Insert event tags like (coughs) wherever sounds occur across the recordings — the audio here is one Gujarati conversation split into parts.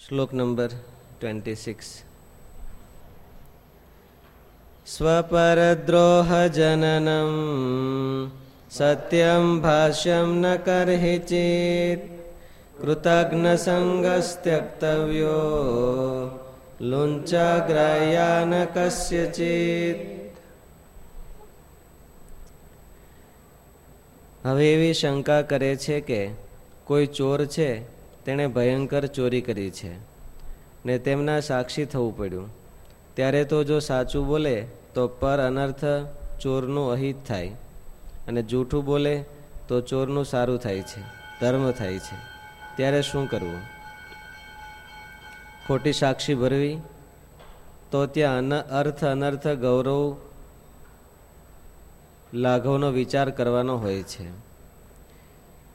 શ્લોક નંબર ટ્વેન્ટી સિક્સ સ્વપરદ્રોહજનનમ સત્યમ ભાષ્યમ ન કરહિ ચેત કૃતજ્ઞ સંગસ્ત્યક્તવ્યો લુંચાગ્રાયા ન કસ્યચિત હવે એવી શંકા કરે છે કે કોઈ ચોર છે તેણે ભયંકર ચોરી કરી છે ને તેમના સાક્ષી થવું પડ્યું. ત્યારે તો જો સાચું બોલે, તો પર અનર્થ ચોરનું અહિત થાય અને જૂઠું બોલે, તો ચોરનું સારું થાય છે, ધર્મ થાય છે. ત્યારે શું કરવું? ખોટી સાક્ષી ભરવી? તો ત્યાં અર્થ અનર્થ ગૌરવ લાઘવનો વિચાર કરવાનો હોય છે.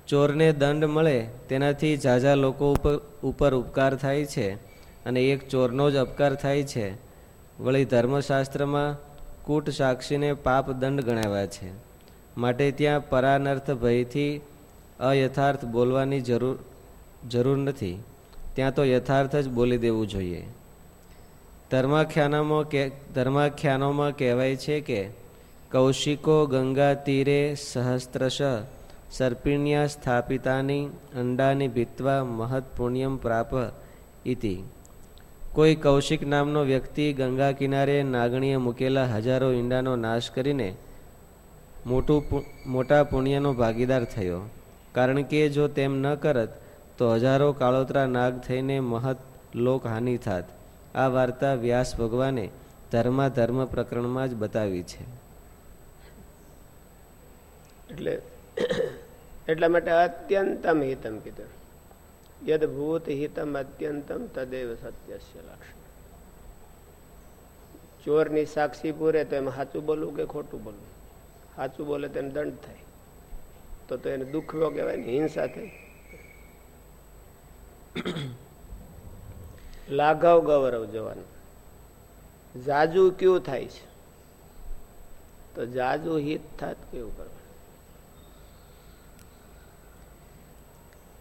ચોરને દંડ મળે તેનાથી ઝાઝા લોકો ઉપર ઉપર ઉપકાર થાય છે અને એક ચોરનો જ અપકાર થાય છે. વળી ધર્મશાસ્ત્રમાં કૂટ સાક્ષીને પાપ દંડ ગણાવ્યા છે. માટે ત્યાં પરાનર્થ ભયથી અયથાર્થ બોલવાની જરૂર જરૂર નથી. ત્યાં તો યથાર્થ જ બોલી દેવું જોઈએ. ધર્માખ્યાનામાં કે ધર્માખ્યાનોમાં કહેવાય છે કે કૌશિકો ગંગા તીરે સહસ્ત્રશ સર્પિણ્યા સ્થાપિતાની અંડાની ભીત્વા મહત પુણ્યમ પ્રાપ ઇતિ કોઈ કૌશિક નામનો વ્યક્તિ ગંગા કિનારે નાગણીએ મૂકેલા હજારો ઈંડાનો નાશ કરીને મોટું મોટા પુણ્યનો ભાગીદાર થયો કારણ કે જો તેમ ન કરત તો હજારો કાળોતરા નાગ થઈને મહત લોક હાનિ થાત આ વાર્તા વ્યાસ ભગવાને ધર્મા ધર્મ પ્રકરણમાં જ બતાવી છે એટલે એટલા માટે અત્યંતમ હિતમ કીધું. યદ ભૂત હિતમ અત્યંતમ તદેવ સત્ય લક્ષણ. ચોરની સાક્ષી પૂરે તો એમાં સાચું બોલવું કે ખોટું બોલવું? સાચું બોલે તેને દંડ થાય. તો તો એને દુઃખ નો કહેવાય ને હિંસા થઈ. લાઘવ ગૌરવ જવાનું. જાજુ કયું થાય છે? તો જાજુ હિત થાત કેવું કરવાનું?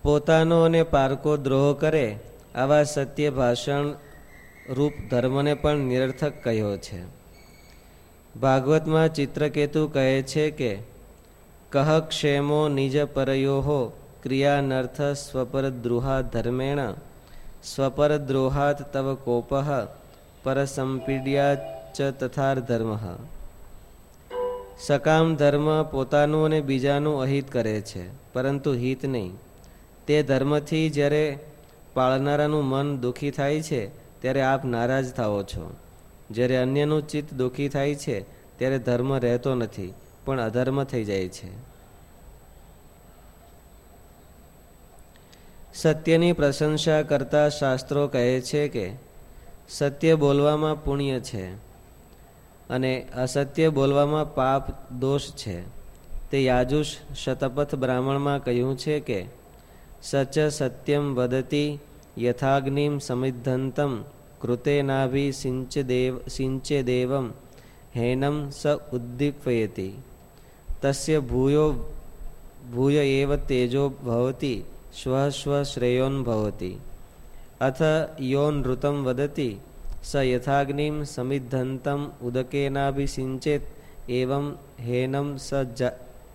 પોતાનો અને પારકો દ્રોહ કરે, આવા સત્ય ભાષણ રૂપ ધર્મને પણ નિરર્થક કહ્યો છે. ભાગવતમાં ચિત્રકેતુ કહે છે કે, કહ ક્ષેમો નિજ પરયો ક્રિયાનર્થ સ્વપરદ્રુહા ધર્મેણ, સ્વપરદ્રોહાત તવ કોપ પરસંપીડ્યા ચ તથાર ધર્મ સકામ ધર્મ પોતાનું અને બીજાનું અહિત કરે છે, પરંતુ હિત નહીં. તે ધર્મથી જ્યારે પાળનારાનું મન દુઃખી થાય છે, ત્યારે આપ નારાજ થાઓ છો. જ્યારે અન્યનું ચિત્ત દુઃખી થાય છે, ત્યારે ધર્મ રહેતો નથી, પણ અધર્મ થઈ જાય છે. સત્યની પ્રશંસા કરતા શાસ્ત્રો કહે છે કે, સત્ય બોલવામાં પુણ્ય છે અને અસત્ય બોલવામાં પાપ દોષ છે. તે યાજુષ શતપથ બ્રાહ્મણમાં કહ્યું છે કે સચ સત્યમ વદતી યથાગ્નિમ સમિદ્ધંતમ કૃતેનાભિ સિંચદેવ સિંચેદેવમ હેનમ સ ઉદ્દીપયતી તસ્ય ભૂયો ભૂય એવ તેજો ભવતિ સ્વ સ્વ શ્રેયોન ભવતી અથ યોનૃતમ વદતિ સ યથાગ્નિમ સમિદ્ધંતમ ઉદકેનાભિસિંચેત એવમ હેનમ સ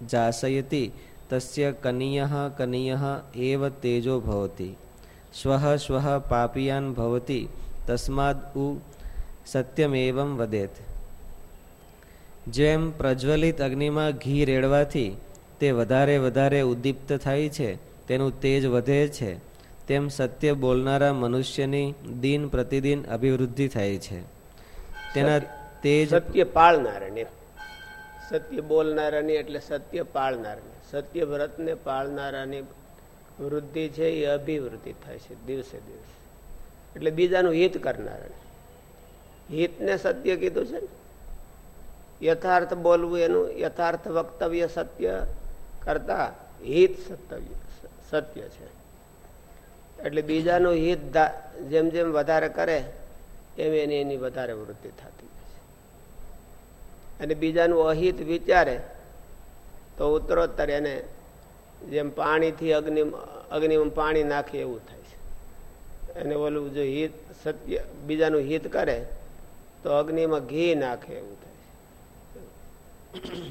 જાસયતી તસ્ય કનીય કનીય એવ તેજો ભવતી શ્વ શ્વ પાપીયાન ભવતી તસ્માદ ઉ સત્યમેવમ વદેત જેમ પ્રજ્વલિત અગ્નિમાં ઘી રેડવાથી તે વધારે વધારે ઉદ્દીપ્ત થાય છે તેનું તેજ વધે છે તેમ સત્ય બોલનારા મનુષ્યની દિન પ્રતિદિન અભિવૃદ્ધિ થાય છે તેના તેજ સત્ય પાળનારાને સત્ય બોલનારાની એટલે સત્ય પાળનારાની। સત્ય વ્રતને પાળનારાની વૃદ્ધિ છે એ અભિવૃદ્ધિ થાય છે દિવસે દિવસે. એટલે બીજાનું હિત કરનારા. હિતને સત્ય કીધું છે ને? યથાર્થ બોલવું એનું, યથાર્થ વક્તવ્ય સત્ય કરતા હિત સત્ય સત્ય છે. એટલે બીજાનું હિત જેમ જેમ વધારે કરે, એમ એની એની વધારે વૃદ્ધિ થતી અને બીજાનું અહિત વિચારે તો ઉત્તરોત્તર એને જેમ પાણીથી અગ્નિ અગ્નિમાં પાણી નાખે એવું થાય છે. એને ઓલું જો હિત સત્ય બીજાનું હિત કરે, તો અગ્નિમાં ઘી નાખે એવું થાય છે.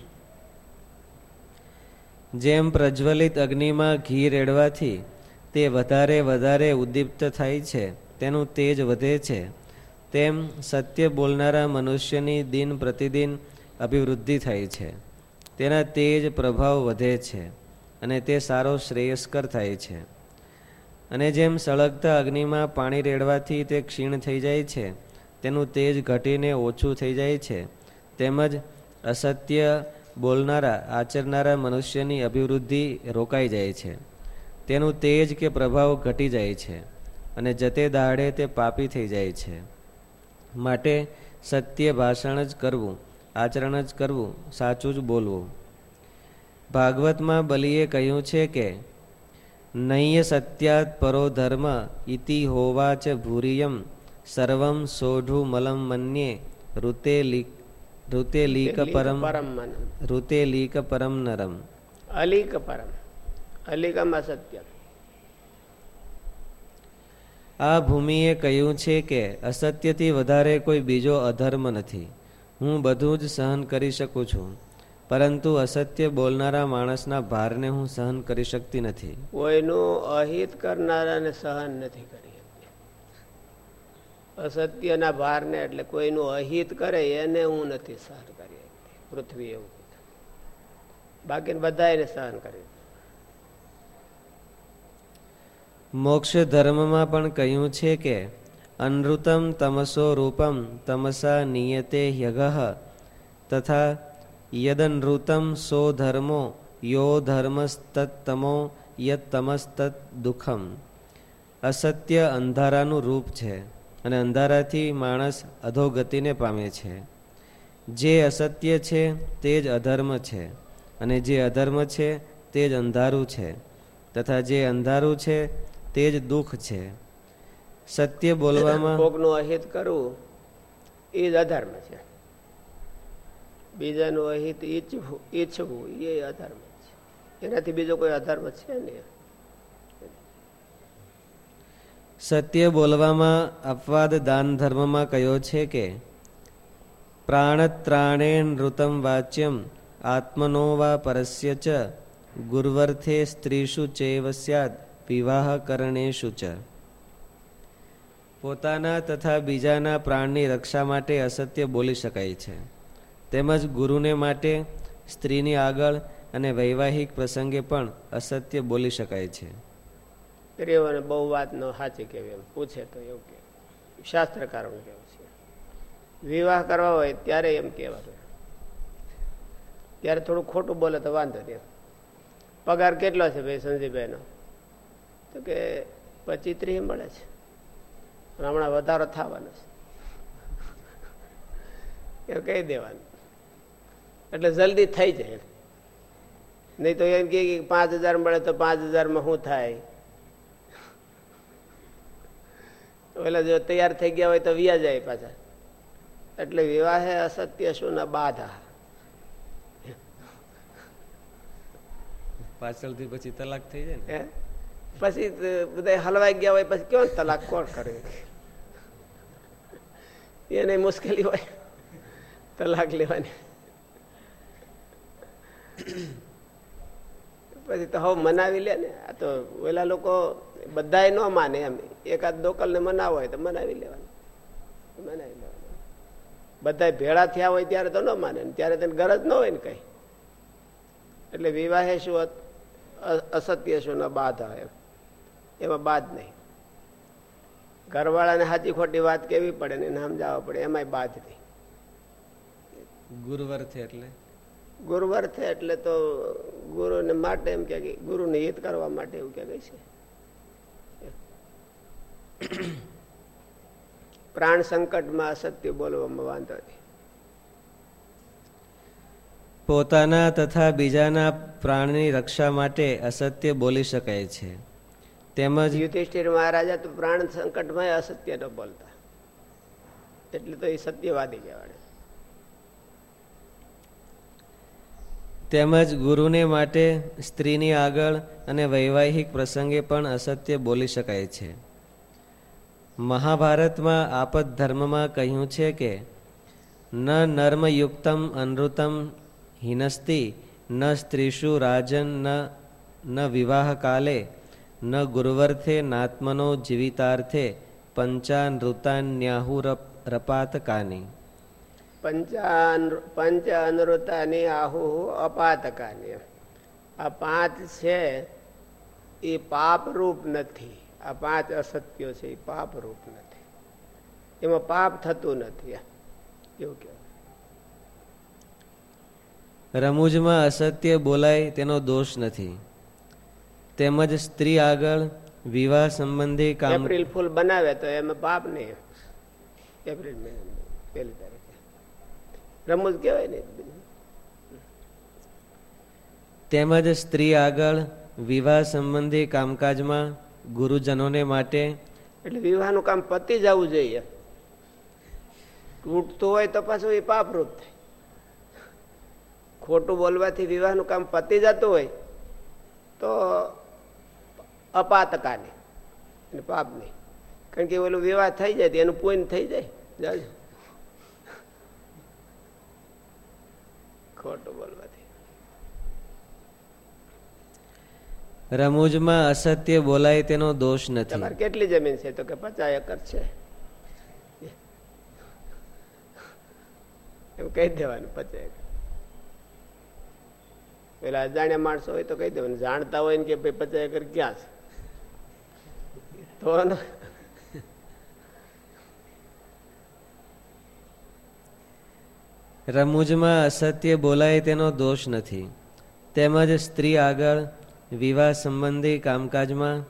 જેમ પ્રજ્વલિત અગ્નિમાં ઘી રેડવાથી તે વધારે વધારે ઉદ્દીપ્ત થાય છે, તેનું તેજ વધે છે. તેમ સત્ય બોલનારા મનુષ્યની દિન પ્રતિદિન અભિવૃદ્ધિ થાય છે. તેના તેજ પ્રભાવ વધે છે અને તે સારો શ્રેયસ્કર થાય છે. અને જેમ સળગતા અગ્નિમાં પાણી રેડવાથી તે ક્ષીણ થઈ જાય છે, તેનું તેજ ઘટીને ઓછું થઈ જાય છે. તેમજ અસત્ય બોલનારા, આચરનારા મનુષ્યની અભિવૃદ્ધિ રોકાઈ જાય છે. તેનું તેજ કે પ્રભાવ ઘટી જાય છે અને જતે દાડે તે પાપી થઈ જાય છે. માટે સત્ય ભાષણ જ કરવું આચરણ જ કરવું સાચું જ બોલવું. ભાગવતમાં બલીએ કહ્યું છે કે નૈય સત્યાત પરો ધર્મ ઇતિ હોવાચ ભૂરિયમ સર્વમ સોઢુ મલમ મન્યે ઋતે ઋતે લીક પરમ ઋતે લીક પરમ નરમ. અલીક પરમ. અલીકમાં સત્ય આ ભૂમિએ કહ્યું છે કે અસત્યથી વધારે કોઈ બીજો અધર્મ નથી. હું બધું જ સહન કરી શકું છું. પરંતુ અસત્ય બોલનારા માણસના ભારને હું સહન કરી શકતી નથી. કોઈનું અહિત કરનારાને સહન નથી કરી અસત્યના ભારને એટલે કોઈનું અહિત કરે એને હું નથી સહન કરી પૃથ્વી એવું બાકી બધા એને સહન કરી મોક્ષ ધર્મમાં પણ કહ્યું છે કે અનૃતમ તમસો રૂપમ તમસા નિયતે યગહ તથા યદનૃતમ સો ધર્મો યો ધર્મસ્તમો યદ તમસ્તત દુઃખમ અસત્ય અંધારાનું રૂપ છે અને અંધારાથી માણસ અધોગતિને પામે છે. જે અસત્ય છે, તે જ અધર્મ છે, અને જે અધર્મ છે, તે જ અંધારું છે, તથા જે અંધારું છે, તે જ દુઃખ છે. સત્ય બોલવામાં કોકનું અહિત કરવું એ જ અધર્મ છે. બીજાનું અહિત ઈચ્છવું ઈચ્છવું એ અધર્મ છે. એનાથી બીજો કોઈ અધર્મ છે નહીં સત્ય બોલવામાં અપવાદ દાન ધર્મમાં કયો છે કે? પ્રાણત્રાણે નૃતમ વાચ્યમ આત્મનો વા પરસ્ય ચ ગુર્વર્થે સ્ત્રીષુ ચેવ સ્યાદ વિવાહ કરણેશુ ચ. પોતાના તથા બીજાના પ્રાણની રક્ષા માટે અસત્ય બોલી શકાય છે. તેમજ ગુરુને માટે, સ્ત્રીની આગળ અને વૈવાહિક પ્રસંગે પણ અસત્ય બોલી શકાય છે. સ્ત્રીઓને બહુ વાત ન સાચી કેવી એમ. પૂછે તો એવું કે શાસ્ત્રકારો કેવું છે. વિવાહ કરવા હોય ત્યારે એમ કહેવાનું ત્યારે થોડું ખોટું બોલે તો વાંધો નહીં. પગાર કેટલો છે ભાઈ સંજીભાઈ નો તો કે પચીસ ત્રીસ મળે છે. હમણાં વધારો થવાનો છે. એવું કહી દેવાનું. એટલે જલ્દી થઈ જાય નહીં તો એમ કે પાંચ હજાર મળે તો પાંચ હજારમાં શું થાય? પેલા જો તૈયાર થઈ ગયા હોય તો વ્યા જાય પાછા. એટલે વિવાહે અસત્ય શું ના બાધા? પાછળથી પછી તલાક થઈ જાય ને? પછી બધા હલવાઈ ગયા હોય પછી કેવો તલાક? કોણ કરે? એને મુશ્કેલી હોય. તલાક લેવાની. પછી તો હવે મનાવી લે ને. આ તો ઓલા લોકો બધા ન માને એમ. એકાદ દોકલ ને મનાવો હોય તો મનાવી લેવાનું. મનાવી લેવાનું. બધા ભેળા થયા હોય ત્યારે તો ન માને. ત્યારે તેને ગરજ ન હોય ને કઈ. એટલે વિવાહે શું અસત્ય શું ન બાધા એમ. એમાં બાદ નહીં. ઘરવાળાને સાચી ખોટી વાત કેવી પડે ને સમજાવવા પડે એમાંય બાદ નહીં. ગુરુવર્થે એટલે? ગુરુવર્થે એટલે તો ગુરુને માટે એમ કે ગુરુને હિત કરવા માટે એવું કે છે. પ્રાણ સંકટમાં અસત્ય બોલવામાં વાંધો નહીં. પોતાના તથા બીજાના પ્રાણની રક્ષા માટે અસત્ય બોલી શકાય છે. તેમજ યુધિષ્ઠિર મહારાજા તો પ્રાણ સંકટમાં અસત્ય ન બોલતા. એટલે તો એ સત્યવાદી કહેવાય. તેમજ ગુરુને માટે સ્ત્રીની આગળ અને વૈવાહિક પ્રસંગે પણ અસત્ય બોલી શકાય છે. મહાભારતમાં આપદ ધર્મમાં કહ્યું છે કે ન નર્મયુક્તમ અનૃતમ હિનસ્તી ન સ્ત્રીષુ રાજન ન વિવાહ કાલે ન ગુરુવર્થે નાત્મનો જીવિતાર્થે પંચાનૃતાન્યાહુરપાતકાની પંચ અનૃતાની આહુ અપાતકાની આ પાંચ છે એ પાપરૂપ નથી. આ પાંચ અસત્યો છે એ પાપરૂપ નથી. એમાં પાપ થતું નથી. એવું કહેવાય. રમૂજમાં અસત્ય બોલાય તેનો દોષ નથી. તેમજ સ્ત્રી આગળ વિવાહ સંબંધી કામ એપ્રિલ ફૂલ બનાવે તો એમાં પાપ નહીં એપ્રિલ પહેલી તારીખે. રમૂજ કહેવાય ને તેમજ સ્ત્રી આગળ વિવાહ સંબંધી કામકાજમાં ગુરુજનોને માટે એટલે વિવાહનું કામ પતી જવું જોઈએ. તૂટતું હોય તો પાછું એ પાપરૂપ થાય. ખોટું બોલવાથી વિવાહનું કામ પતી જતું હોય તો અપાતકાની. અને પાપની. કારણ કે ઓલું વિવાહ થઈ જાય એનું પૂન થઈ જાય. ખોટું બોલવાથી. રમૂજમાં અસત્ય બોલાય તેનો દોષ નથી. તમારે કેટલી જમીન છે? તો કે પચાસ એકર છે. એમ કહી દેવાનું પચાસ એકર. પેલા અજાણ્યા માણસો હોય તો કહી દેવાનું. જાણતા હોય ને કે ભાઈ પચાસ એકર ક્યાં છે? તો રમૂજમાં અસત્ય બોલાય તેનો દોષ નથી. તેમજ સ્ત્રી આગળ વિવાહ સંબંધી કામકાજમાં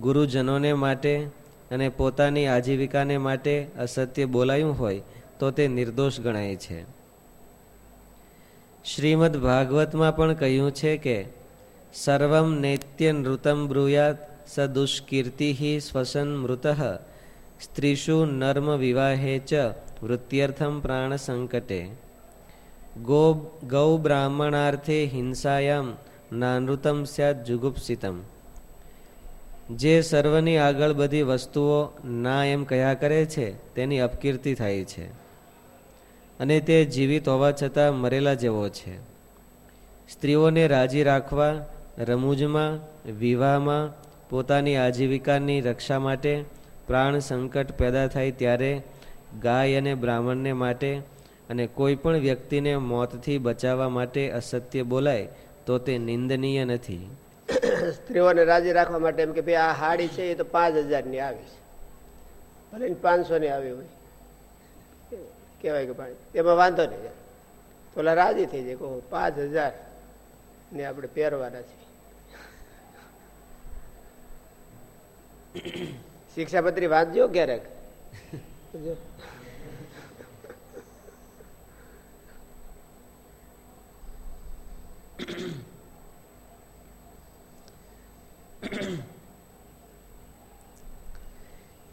ગુરુજનોને માટે અને પોતાની આજીવિકાને માટે અસત્ય બોલાયું હોય તો તે નિર્દોષ ગણાય છે. શ્રીમદ ભાગવતમાં પણ કહ્યું છે કે, સર્વમ નૈત્ય નૃતમ બ્રુયાત સદુષ્કીર્તિ સ્વસન મૃત સ્ત્રીષુ નર્મ વિવાહે ચ વૃત્યર્થમ પ્રાણ સંકટે ગો બ્રાહ્મણાર્થે હિંસાયામ નાનૃતમ સ્યાદ જુગુપ્સિતમ જે સર્વની આગળ બધી વસ્તુઓ ના એમ કયા કરે છે તેની અપકીર્તિ થાય છે। અને તે જીવિત હોવા છતાં મરેલા જેવો છે। સ્ત્રીઓને રાજી રાખવા, રમૂજમાં, વિવાહમાં પોતાની આજીવિકાની રક્ષા માટે પ્રાણ સંકટ પેદા થાય ત્યારે ગાય અને બ્રાહ્મણને માટે અને કોઈ પણ વ્યક્તિને મોતથી બચાવવા માટે અસત્ય બોલાય, તો તે નિંદનીય નથી. સ્ત્રીઓને રાજી રાખવા માટે એમ કે ભાઈ આ હાડી છે, એ તો પાંચ હજારની આવી છે. ભલે પાંચસો ની આવી હોય. કહેવાય કે પાણી એમાં વાંધો નહીં. પેલા રાજી થઈ જાય કહો પાંચ હજાર ને આપણે પહેરવાના છે શિક્ષાપત્રી વાંચજો ક્યારેક?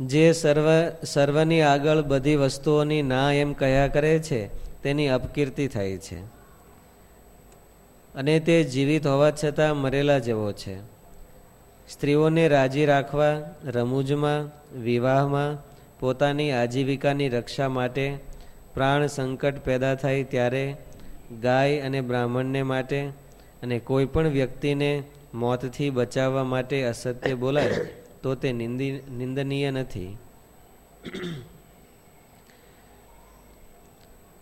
જે સર્વ સર્વની આગળ બધી વસ્તુઓની ના એમ કયા કરે છે, તેની અપકીર્તિ થાય છે. અને તે જીવિત હોવા છતાં મરેલા જેવો છે. સ્ત્રીઓને રાજી રાખવા, રમૂજમાં, વિવાહમાં, પોતાની આજીવિકાની રક્ષા માટે પ્રાણ સંકટ પેદા થાય ત્યારે ગાય અને બ્રાહ્મણને માટે અને કોઈ પણ વ્યક્તિને મોતથી બચાવવા માટે અસત્ય બોલાય, તો તે નિંદનીય નથી.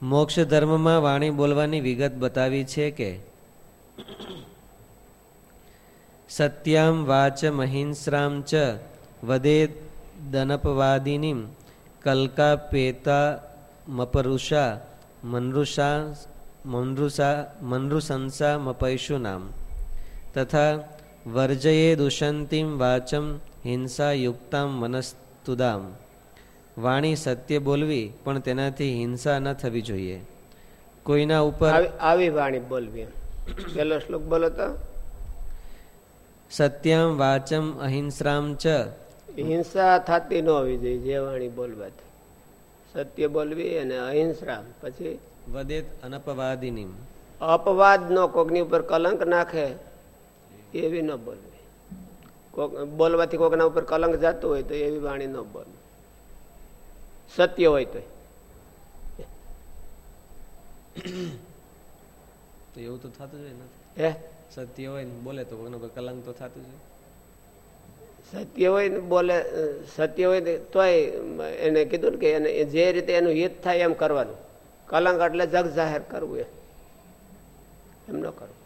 મોક્ષ ધર્મમાં વાણી બોલવાની વિગત બતાવી છે કે સત્યામ વાચ મહિંસ્રામ ચ વદે દનપવાદિનીમ કલકા પેતા મપરુષા મનરુષા મનરુષા મનરુશંસા મપૈશુનામ તથા વર્જયે દુષંતિમ વાચમ હિંસા યુક્તામ મનસ્તુદામ વાણી સત્ય બોલવી પણ તેનાથી હિંસા ન થવી જોઈએ કોઈના ઉપર આવી વાણી બોલવી પેલો શ્લોક બોલો તો સત્યમ વાચમ અહિંસામ ચ. હિંસા થતી ન હોવી જોઈએ જે વાણી બોલવાથી સત્ય બોલવી અને અહિંસા પછી વદેત અનપવાદિની અપવાદ નો કોકની ઉપર કલંક નાખે એવી ન બોલવી. કોક બોલવાથી કોકના ઉપર કલંક જતું હોય તો એવી વાણી ન બોલવી. સત્ય હોય તો એવું તો થતું જ હે? સત્ય હોય ને બોલે તો એનો કલંક તો થતું જ સત્ય હોય ને બોલે સત્ય હોય ને તોય એને કીધું ને કે એને જે રીતે એનું હિત થાય એમ કરવાનું. કલંક એટલે જગ જાહેર કરવું એમ ન કરવું.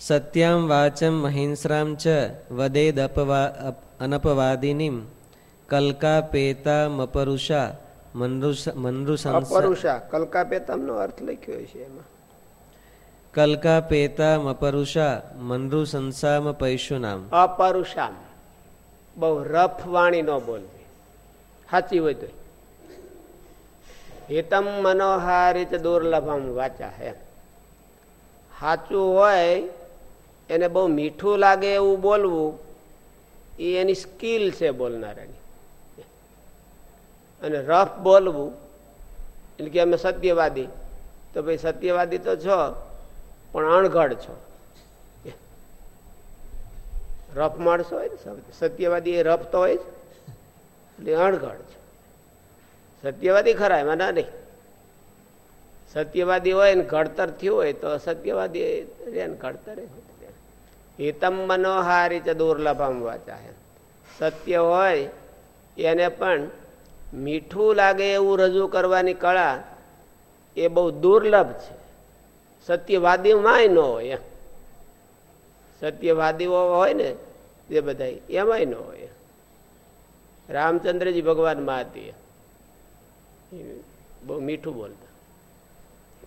સત્યામ વાચમ મહિંસરામ ચ વદેદ અપવા અનપવાદિનીમ કલકા પેતા મપરુષા મનરુષા કલકા પેતામ નો અર્થ લખ્યો છે એમાં. કલકા પેતા મનરુ સંસામ પૈશુનામ. અપરુષામ. બહુ રફ વાણી ન બોલવી. સાચી હોય તો હિતમ મનોહારિત દુર્લભમ વાચા હે. સાચું હોય એને બહુ મીઠું લાગે એવું બોલવું એ એની સ્કિલ છે બોલનારાની. અને રફ બોલવું, એટલે કે અમે સત્યવાદી. તો ભાઈ, સત્યવાદી તો છો, પણ અણઘડ છો. રફ માણસો હોય ને સત્યવાદી એ રફ તો હોય એટલે અણઘડ છે. સત્યવાદી ખરા, એમાં ના નહીં. સત્યવાદી હોય ને, ઘડતર થયું હોય, તો સત્યવાદી રે ઘડતર હિતમ મનોહારી ચ દુર્લભમ વાચા સત્ય હોય, એને પણ મીઠું લાગે એવું રજૂ કરવાની કળા એ બહુ દુર્લભ છે. સત્યવાદીમાંય ન હોય સત્યવાદીઓ હોય ને જે બધા એમાંય ન હોય રામચંદ્રજી ભગવાન મહાતી બહુ મીઠું બોલતા.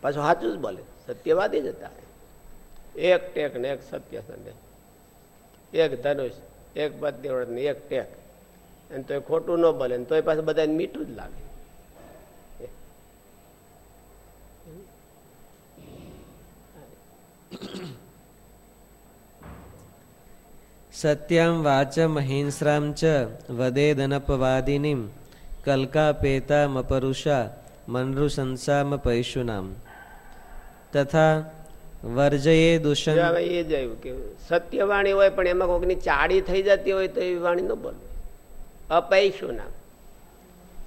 પાછું સાચું જ બોલે. સત્યવાદી જ હતા. એક ટેક ને એક સત્ય સંદેશ. એક ધનુષ, એક પત્ની ને એક ટેક. અને તો ખોટું ન બોલે તો પાસે બધાને મીઠું જ લાગે. સત્યમ વાચ હિંસ્રામ ચ વદેદનપવાદિનીમ કલકાપેતા મપરુષા મનરુશંસામ પૈશુનામ. તથા વર્જયે દુષણ એ જ આવ્યું કે સત્યવાણી હોય પણ એમાં કોઈકની ચાડી થઈ જતી હોય તો એવી વાણી ન બોલવી. અપૈશું નામ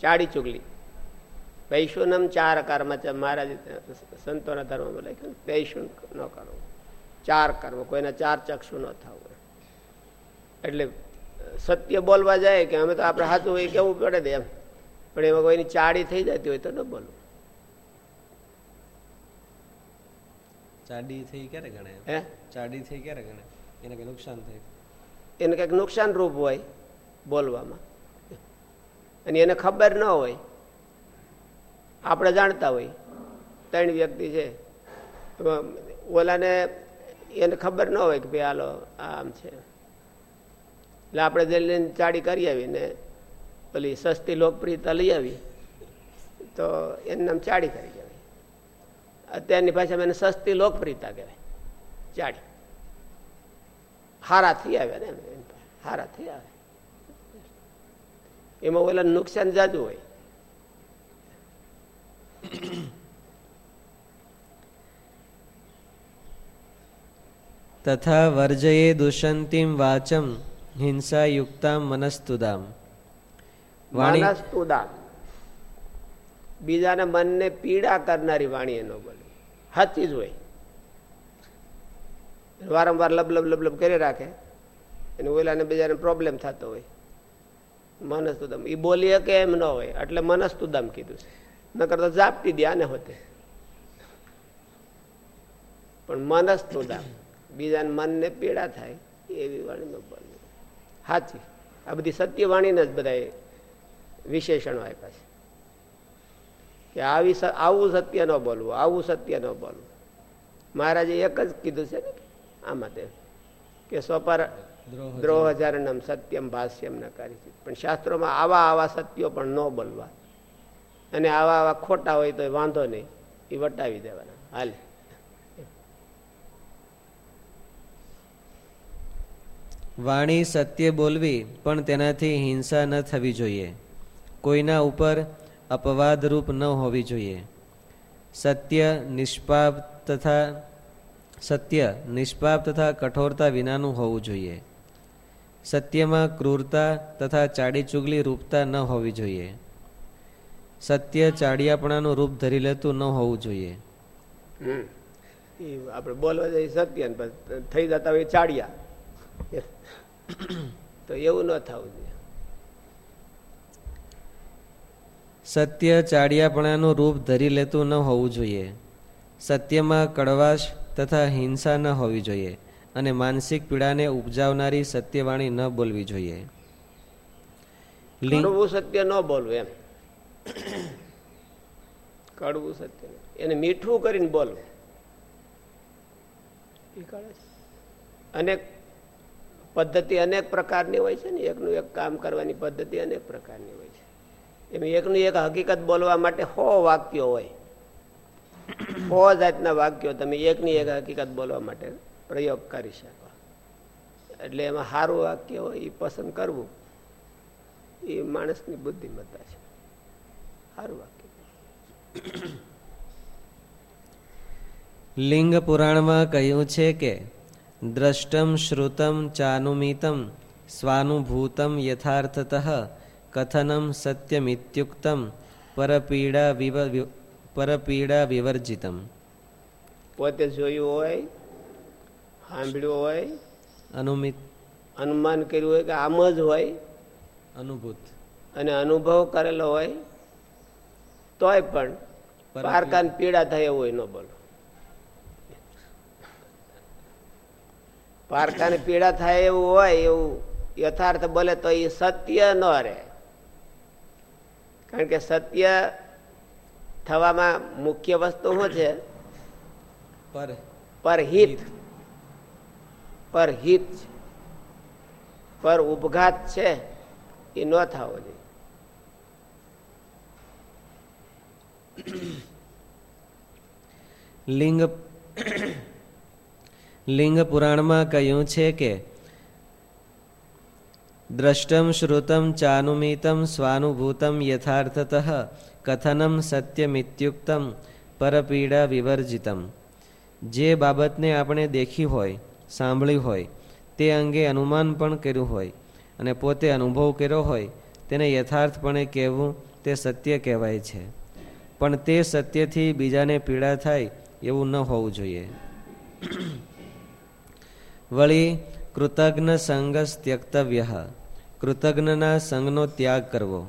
ચાડી ચુગલી. પૈશું નામ ચાર કર્મ મહારાજ સંતોના ધર્મમાં લખ્યું પૈશું ન કરવું. ચાર કર્મ. કોઈના ચાર ચક્ષુ ન થવું એટલે સત્ય બોલવા જાય કે અમે તો આપણે સાચું હોય કેવું પડે ને એમ. પણ એમાં કોઈની ચાડી થઈ જતી હોય તો ન બોલવું. ચાડી થઈ ક્યારે ગણે હે? ચાડી થઈ ક્યારે ગણે એને કઈ નુકસાન થાય? એને કંઈક નુકસાન રૂપ હોય બોલવામાં. અને એને ખબર ન હોય, આપણે જાણતા હોય. ત્રણ વ્યક્તિ છે. ઓલાને એને ખબર ન હોય કે ભાઈ હાલો આમ છે. એટલે આપણે જઈને ચાડી કરી આવી ને પેલી સસ્તી લોકપ્રિયતા લઈ આવી. તો એને નામ ચાડી કરી કહેવાય અત્યારની ભાષામાં એને સસ્તી લોકપ્રિયતા કહેવાય. ચાડી. હારા થઈ આવ્યા ને હારા થઈ આવે એમાં ઓલા નુકસાન જાજુ હોય. તથા વર્જયે દુષંતિમ વાચમ હિંસા યુક્તા મનસ્તુદામ મનસ્તુદામ. બીજાના મનને પીડા કરનારી વાણી એનો બોલે. સાચી જ હોય. વારંવાર લબ લબ લબ લબ કરી રાખે. અને ઓલાને બીજાને પ્રોબ્લેમ થતો હોય. મનસ્તુદમ એ બોલીએ કે એમ ન હોય, એટલે મનસ્તુદમ કીધું છે. ન કરતા જાપતી દે આને હોતે. પણ મનસ્તુદમ બીજા મનને પીડા થાય, એવી વાણી ન સાચી આ બધી સત્ય વાણીને જ બધા વિશેષણો આપ્યા છે. કે આવી આવું સત્ય ન બોલવું, આવું સત્ય ન બોલવું. મહારાજે એક જ કીધું છે ને, આમાં તે, કે સોપાર દ્રોહ હજારણમ સત્યમ ભાષ્યમ ન કરી પણ શાસ્ત્રોમાં આવા આવા સત્યો પણ ન બોલવા. અને આવા આવા ખોટા હોય તો વાંધો નહીં. એ વટાવી દેવાના. હાલે. વાણી સત્ય બોલવી પણ તેનાથી હિંસા ન થવી જોઈએ. કોઈના ઉપર અપવાદરૂપ ન હોવી જોઈએ. સત્ય નિષ્પાપ તથા સત્ય નિષ્પાપ તથા કઠોરતા વિનાનું હોવું જોઈએ. સત્યમાં ક્રૂરતા તથા ચાડી ચુગલી રૂપતા ન હોવી જોઈએ. સત્ય ચાડિયાપણાનું રૂપ ધરી લેતું ન હોવું જોઈએ. આપણે બોલવા જઈએ સત્ય થઈ જતા હોય ચાડિયા. તો એવું ન થવું જોઈએ. સત્ય ચાડિયાપણાનું રૂપ ધરી લેતું ન હોવું જોઈએ. સત્યમાં કડવાશ તથા હિંસા ન હોવી જોઈએ. અને માનસિક પીડાને ઉપજાવનારી સત્યવાણી ન બોલવી જોઈએ. કડવું સત્ય ન બોલવું એમ. કડવું સત્ય એને મીઠું કરીને બોલવું અનેક પદ્ધતિ અનેક પ્રકારની હોય છે ને. એકનું એક કામ કરવાની પદ્ધતિ અનેક પ્રકારની હોય છે. એમ એકનું એક હકીકત બોલવા માટે હો વાક્યો હોય. હો જાતના વાક્યો. તમે એકની એક હકીકત બોલવા માટે પ્રયોગ કરી શકો. એટલે એમાં સારું વાક્ય હોય એ પસંદ કરવું. એ માણસની બુદ્ધિમત્તા છે. સારું વાક્ય. લિંગ પુરાણમાં કહ્યું છે કે દ્રષ્ટમ શ્રુતમ ચાનુમિતમ સ્વાનુભૂતમ યથાર્થત કથનમ સત્યમિત્યુક્તમ પરપીડા પરપીડા વિવર્જિતમ. પોતે જોયું હોય સાંભળ્યું હોય અનુમિત. અનુમાન કર્યું હોય કે આમ જ હોય અનુભૂત. અને અનુભવ કરેલો હોય તોય પણ પારકાન પીડા. થાય એવું હોય ન બોલો. પારકાને પીડા થાય એવું હોય એવું યથાર્થ બોલે તો એ સત્ય ન રહે. કારણ કે સત્ય થવામાં મુખ્ય વસ્તુ શું છે? પરહિત પરહિત પર ઉપઘાત છે, એ ન થવો જોઈએ. લિંગ લિંગ પુરાણમાં કહ્યું છે કે, દ્રષ્ટમ શ્રુતમ ચાનુમિતમ સ્વાનુભૂતમ યથાર્થત કથનમ સત્યમિત્યુક્તમ પરપીડા વિવર્જિતમ. જે બાબતને આપણે દેખી હોય સાંભળી હોય, તે અંગે અનુમાન પણ કર્યું હોય અને પોતે અનુભવ કર્યો હોય, તેને યથાર્થપણે કહેવું તે સત્ય કહેવાય છે. પણ તે સત્યથી બીજાને પીડા થાય એવું ન હોવું જોઈએ. (clears throat) વળી, કૃતજ્ઞ સંગસ ત્યક્તવ્ય કૃતજ્ઞના સંગનો ત્યાગ કરવો.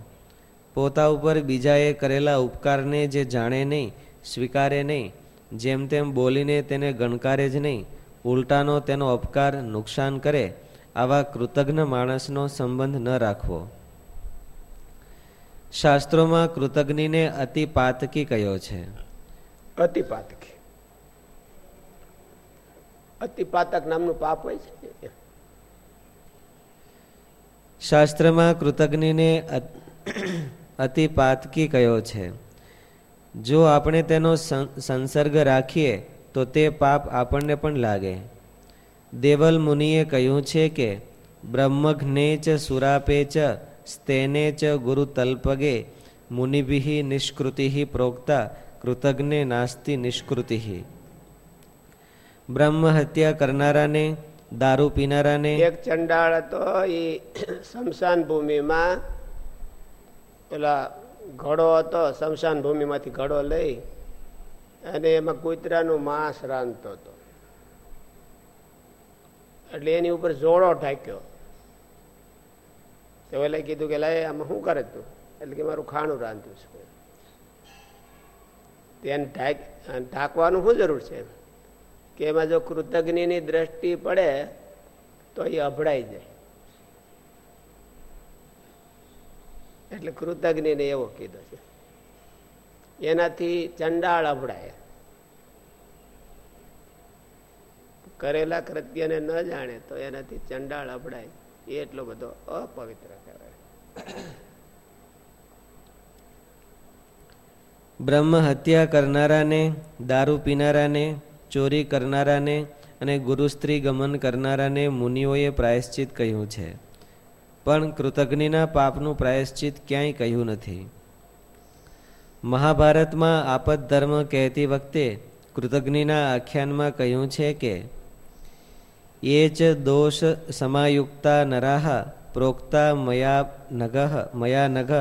પોતા ઉપર બીજાએ કરેલા ઉપકારને જે જાણે નહીં, સ્વીકારે નહીં, જેમ તેમ બોલીને તેને ગણકારે જ નહીં ઉલટાનો તેનો અપકાર નુકસાન કરે આવા કૃતજ્ઞ માણસનો સંબંધ ન રાખવો. શાસ્ત્રોમાં કૃતજ્ઞને અતિપાતકી કયો છે? અતિપાતકી અતિપાતક નામનું પાપ હોય છે શાસ્ત્રમાં કૃતજ્ઞને અતિપાતકી કયો છે? જો આપણે તેનો સંસર્ગ રાખીએ તો તે પાપ આપણને પણ લાગે. દેવલ મુનિએ કહ્યું છે કે, બ્રહ્મઘ્ને ચ સુરાપે ચ સ્તેને ચ ગુરુ તલ્પગે મુનિભિ નિષ્કૃતિ પ્રોક્તા કૃતજ્ઞે નાસ્તિ નિષ્કૃતિ. બ્રહ્મ હત્યા કરનારાને, દારૂ પીનારાને એક ચંડાળ હતો એ શમશાન ભૂમિમાં. પેલા ઘડો હતો, શમશાન ભૂમિમાંથી ઘડો લઈ અને એમાં કૂતરાનું માંસ રાંધતો હતો. એટલે એની ઉપર જોડો ઢાંક્યો. તો એટલે કીધું કે લાય આમાં શું કરે તું? એટલે કે, મારું ખાણું રાંધ્યું છે. તેને ઢાંકવાનું શું જરૂર છે? કે એમાં જો કૃતજ્ઞની દ્રષ્ટિ પડે, તો એ અભડાઈ જાય. એટલે કૃતજ્ઞને એવો કીધો છે. એનાથી ચંડાળ અભડાય. કરેલા કૃત્યને ન જાણે તો એનાથી ચંડાળ અભડાય. એટલો બધો અપવિત્ર કહેવાય. બ્રહ્મ હત્યા કરનારાને, દારૂ પીનારાને, ચોરી કરનારાને અને ગુરુસ્ત્રી ગમન કરનારાને મુનિઓએ પ્રાયશ્ચિત કહ્યું છે. પણ કૃતજ્ઞના પાપનું પ્રાયશ્ચિત ક્યાંય કહ્યું નથી. મહાભારતમાં આપદ ધર્મ કહેતી વખતે કૃતજ્ઞના આખ્યાનમાં કહ્યું છે કે એ ચ દોષ સમાયુક્તા નરાહ પ્રોક્તા મયા નગહ મયા નઘ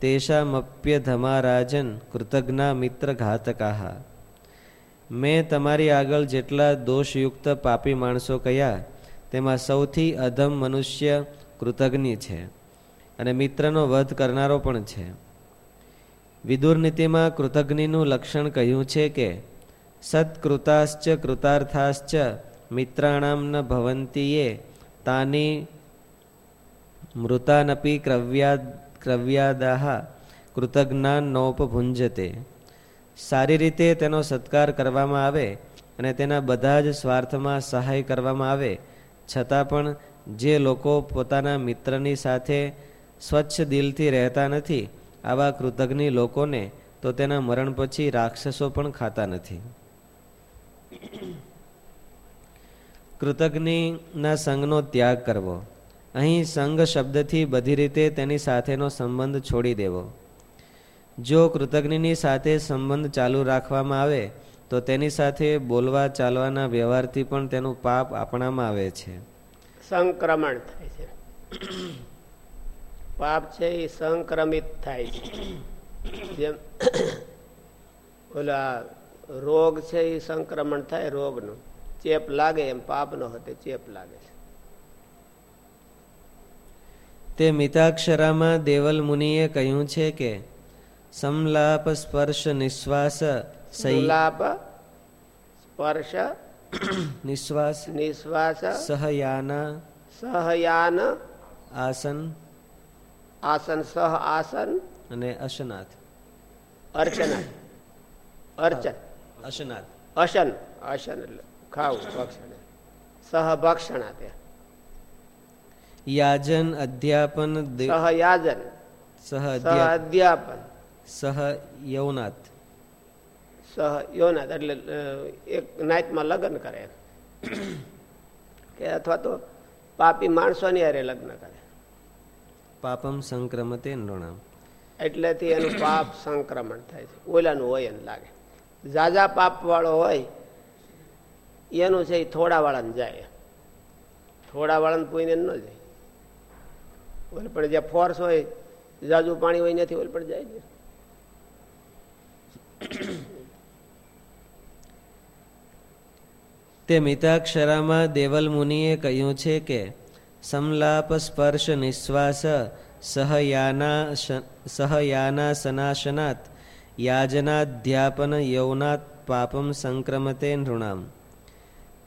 તેષામપ્યધમારાજન કૃતજ્ઞા મિત્ર ઘાતકાહ મેં તમારી આગળ જેટલા દોષયુક્ત પાપી માણસો કયા, તેમાં સૌથી અધમ મનુષ્ય કૃતજ્ઞ છે અને મિત્રનો વધ કરનારો પણ છે. વિદુર નીતિમાં કૃતજ્ઞનું લક્ષણ કહ્યું છે કે, સત્કૃતાશ્ચ કૃતાર્થાશ્ચ મિત્રાણામ ન ભવંતીએ તાની મૃતાનપી ક્રવ્યા ક્રવ્યાદાહ કૃતજ્ઞાન નોપભુંજતે. સારી રીતે તેનો સત્કાર કરવામાં આવે અને તેના બધા જ સ્વાર્થમાં સહાય કરવામાં આવે, છતાં પણ જે લોકો પોતાના મિત્રની સાથે સ્વચ્છ દિલથી રહેતા નથી આવા કૃતજ્ઞ લોકોને તો તેના મરણ પછી રાક્ષસો પણ ખાતા નથી. કૃતજ્ઞના સંઘનો ત્યાગ કરવો. અહીં સંઘ શબ્દથી બધી રીતે તેની સાથેનો સંબંધ છોડી દેવો. જો કૃતજ્ઞની સાથે સંબંધ ચાલુ રાખવામાં આવે, તો તેની સાથે બોલવા ચાલવાના વ્યવહારથી પણ તેનું પાપ આપણામાં આવે છે. સંક્રમણ થાય છે. પાપ છે એ સંક્રમિત થાય છે. જેમ (coughs) ઓલા રોગ છે એ સંક્રમણ થાય રોગનું. ચેપ લાગે એમ પાપ નો હતો ચેપ લાગે છે. તે મિતાક્ષરામાં દેવલ મુનિએ કહ્યું છે કે સમલાપ સ્પર્શ નિશ્વાસ સંલાપ સ્પર્શ (coughs) નિશ્વાસ નિશ્વાસ સહયાન સહયાન આસન આસન સહ આસન અને અશનાથ અર્ચના. અર્ચન. અશનાથ અશન. અશન એટલે ખાવું ભક્ષણ. સહભક્ષણા આપે યાજન અધ્યાપન સહ યાજન. સહ અધ્યાપન. સહ યૌનાથ સહ યૌનાથ એટલે એક નાઇટમાં લગ્ન કરે. કે અથવા તો પાપી માણસોની હારે લગ્ન કરે. પાપમ સંક્રમતે નૃણામ. એટલેથી એનું પાપ સંક્રમણ થાય છે. ઓલાનું હોય એને લાગે. ઝાઝા પાપ વાળો હોય એનું છે એ થોડા વાળાને જાય. થોડા વાળાને પૂઈને ન જાય. ઓલે પણ જ્યાં ફોર્સ હોય ઝાઝું પાણી હોય નથી ઓલે પણ જાય ને. તે મિતાક્ષરામાં દેવલ મુનિએ કહ્યું છે કે સમલાપ સ્પર્શ નિશ્વાસ સહયાના સહયાના સનાશનાત યાજનાધ્યાપન યૌનાત પાપમ સંક્રમતે નૃણામ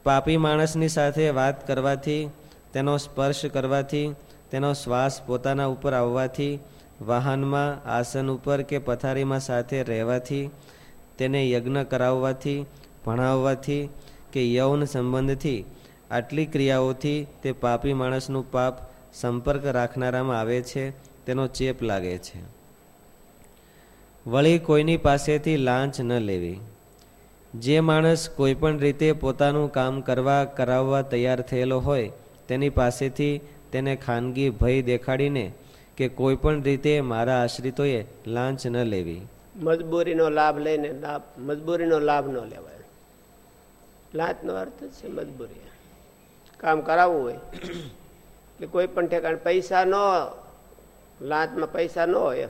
પાપી માણસની સાથે વાત કરવાથી, તેનો સ્પર્શ કરવાથી, તેનો શ્વાસ પોતાના ઉપર આવવાથી, વાહનમાં આસન ઉપર કે પથારીમાં સાથે રહેવાથી, તેને યજ્ઞ કરાવવાથી, ભણાવવાથી કે યૌન સંબંધથી આટલી ક્રિયાઓથી તે પાપી માણસનું પાપ સંપર્ક રાખનારામાં આવે છે, તેનો ચેપ લાગે છે. વળી કોઈની પાસેથી લાંચ ન લેવી. જે માણસ કોઈ પણ રીતે પોતાનું કામ કરવા કરાવવા તૈયાર થયેલો હોય, તેની પાસેથી તેને ખાનગી ભય દેખાડીને કે કોઈ પણ રીતે મારા આશ્રિતોએ લાંચ ન લેવી. મજબૂરીનો લાભ લઈને મજબૂરીનો લાભ ન લેવાય. લાંચનો અર્થ છે મજબૂરી. કામ કરાવવું હોય. એટલે કોઈ પણ ઠેકાણે પૈસા ન લાંચમાં પૈસા ન હોય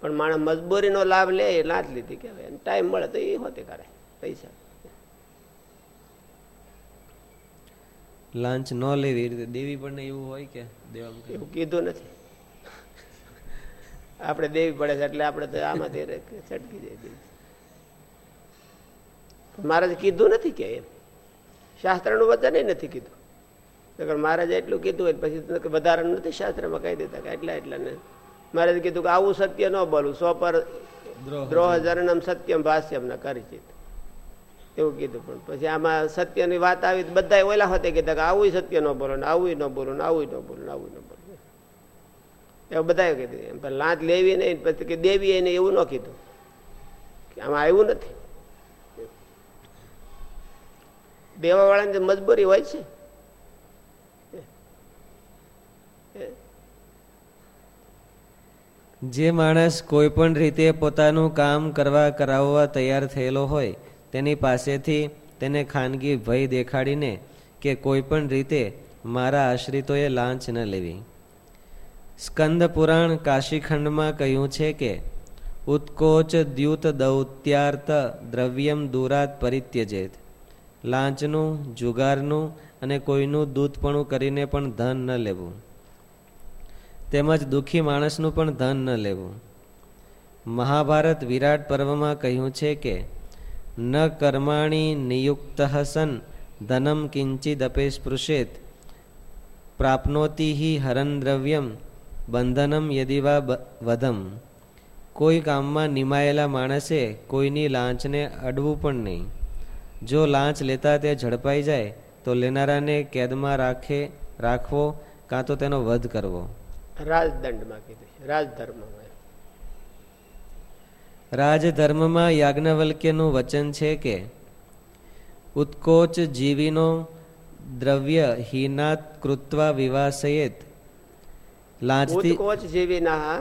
પણ માણસ મજબૂરીનો લાભ લે એ લાંચ લીધી કહેવાય. ટાઈમ મળે તો એ હોતે કરે પૈસા. લાંચ ન લેવી રીતે દેવી પણ એવું હોય કે દેવા એવું કીધું નથી. આપણે દેવી પડે છે એટલે આપણે તો આમાંથી છટકી જાય મહારાજ કીધું નથી કે એમ. શાસ્ત્રનું વચન નથી કીધું. મહારાજે એટલું કીધું હોય પછી વધારાનું નથી શાસ્ત્રમાં કહી દેતા કે એટલા એટલા ને. મહારાજે કીધું કે આવું સત્ય ન બોલું સો પર દ્રોહ જરણમ સત્યમ ભાષ્યમ ના કરી એવું કીધું પણ પછી આમાં સત્યની વાત આવી બધા ઓલા હોતે કીધા કે આવું સત્ય ન બોલો ને આવું ન બોલો ને આવું ન બોલો ને આવું ન બોલો એવું બધા કીધું એમ. પણ લાંચ લેવી નહીં પછી કે દેવી એને એવું ન કીધું. આમાં આવ્યું નથી. દેવાવાળાની મજબૂરી હોય છે. જે માણસ કોઈ પણ રીતે પોતાનું કામ કરવા કરાવવા તૈયાર થયેલો હોય, તેની પાસેથી તેને ખાનગી ભય દેખાડીને કે કોઈ પણ રીતે મારા આશ્રિતોએ લાંચ ન લેવી. સ્કંદ પુરાણ કાશીખંડમાં કહ્યું છે કે, ઉત્કોચ દ્યુત દૌત્યાર્થ દ્રવ્યમ દુરાત પરિત્યજેત. લાંચનું, જુગારનું અને કોઈનું દૂધપણું કરીને પણ ધન ન લેવું. તેમજ દુઃખી માણસનું પણ ધન ન લેવું. મહાભારત વિરાટ પર્વમાં કહ્યું છે કે, ન કર્માણી નિયુક્ત સન, ધનમ કિંચિદપે સ્પૃશેત પ્રાપ્નોતિ હરન દ્રવ્યમ, બંધનમ યદિવા વધમ. કોઈ કામમાં નિમાયેલા માણસે કોઈની લાંચને અડવું પણ નહીં. જો લાંચ લેતા તે ઝડપાઈ જાય, તો લેનારાને કેદમાં રાખે, રાખવો, કાં તો તેનો વધ કરવો. રાજદંડમાં કીધું રાજધર્મમાં. રાજધર્મમાં યાજ્ઞવલ્ક્યનું વચન છે કે ઉત્કોચ જીવીનો દ્રવ્ય હીનાત કૃત્વા વિવાસયેત. લાંચથી ઉત્કોચ જીવીના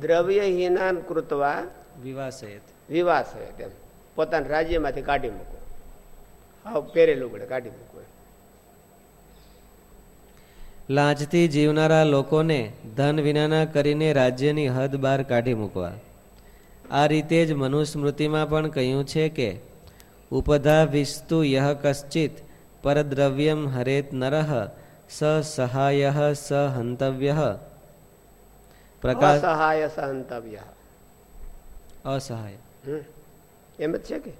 દ્રવ્ય હીનાન કૃત્વા વિવાસયેત. વિવાસયેત એમ. પોતાના રાજ્યમાંથી કાઢી મૂકો. હાવ પહેરેલું પડે કાઢી મૂકો. લાંચથી જીવનારા લોકોને ધન વિનાના કરીને રાજ્યની હદ બહાર કાઢી મૂકવા. આ રીતે જ મનુસ્મૃતિમાં પણ કહ્યું છે કે ઉપધા વિસ્તુ યહ કશ્ચિત પરદ્રવ્યમ હરેત નરહ સ સહાય સ હંતવ્ય. પ્રકાશ સહાય સહંતવ્ય અસહાય. એમ જ છે કે?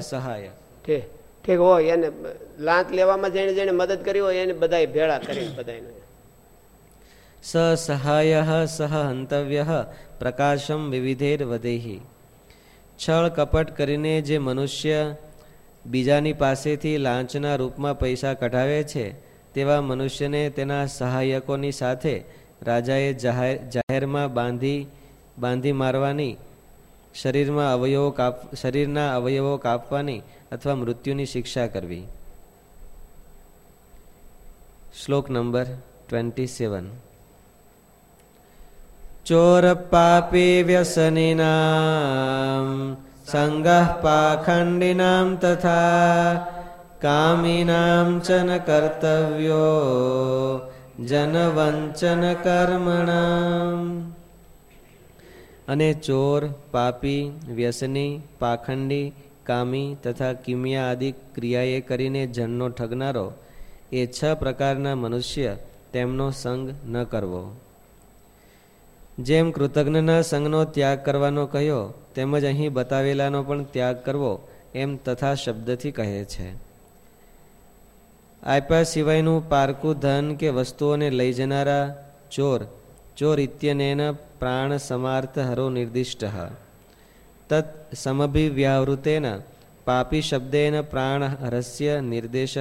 સહાય. ઠીક ઠીક હોય એને લાંચ લેવામાં જેને જેને મદદ કરી હોય એને બધા ભેળા કરી બધા સ સહાય સહ હંતવ્ય પ્રકાશમ વિવિધેર વધેહી છળ કપટ કરીને જે મનુષ્ય બીજાની પાસેથી લાંચના રૂપમાં પૈસા કઢાવે છે, તેવા મનુષ્યને તેના સહાયકોની સાથે રાજાએ જાહેર, જાહેરમાં બાંધી બાંધી મારવાની શરીરમાં અવયવો કાપ, શરીરના અવયવો કાપવાની અથવા મૃત્યુની શિક્ષા કરવી. શ્લોક નંબર ટ્વેન્ટી સેવન. ચોરપાપી વ્યસનિનામ સંગઃ પાખંડિનામ તથા કામિનામ ચ ન કર્તવ્યો જનવંચન કર્મણામ. અને ચોર, પાપી, વ્યસની, પાખંડી, કામી તથા કિમિયા આદિ ક્રિયાએ કરીને જનનો ઠગનારો, એ છ પ્રકારના મનુષ્ય તેમનો સંગ ન કરવો. જેમ કૃતજ્ઞના સંગનો ત્યાગ કરવાનો કહ્યો, તેમજ અહીં બતાવેલાનો પણ ત્યાગ કરવો, એમ તથા શબ્દથી કહે છે. આપ્યા સિવાયનું પારકું ધન કે વસ્તુઓને લઈ જનારા ચોર ચોર ઇત્યનેન પ્રાણ સમાર્થ હરો નિર્દિષ્ટ તત સમભિવ્યાવૃતેન પાપી શબ્દેન પ્રાણ હરસ્ય નિર્દેશ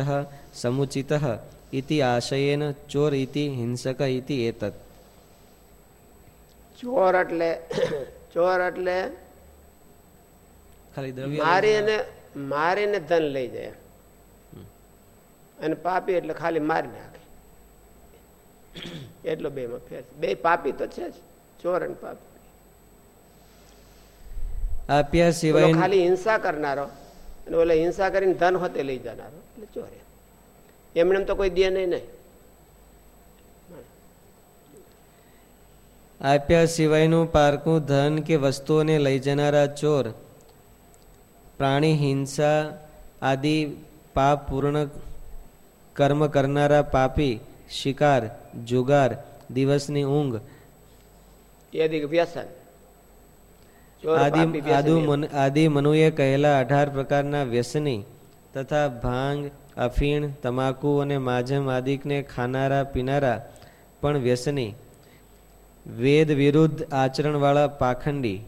સમુચિત ઇતિ આશયેન ચોર ઇતિ હિંસક ઇતિ એતત ચોર એટલે ચોર એટલે ખાલી મારીને મારીને ધન લઈ જાય અને પાપી એટલે ખાલી મારી નાખે એટલો બે માં ફેર. બે પાપી તો છે જ. ચોર અને પાપી. આપ્યા સિવાય ખાલી હિંસા કરનારો. અને ઓલે હિંસા કરીને ધન હોતે લઈ જનારો. એટલે ચોરે એમને તો કોઈ દે નહીં નહીં આપ્યા સિવાયનું પારકું ધન કે વસ્તુઓને લઈ જનારા ચોર. પ્રાણી હિંસા આદિ પાપ પૂર્ણ કર્મ કરનારા પાપી શિકાર જુગાર દિવસની ઊંઘ. વ્યસન. આદિ મનુએ કહેલા અઢાર પ્રકારના વ્યસની તથા ભાંગ અફીણ તમાકુ અને માજમ આદિકને ખાનારા પીનારા પણ વ્યસની. વેદ વિરુદ્ધ આચરણવાળા પાખંડી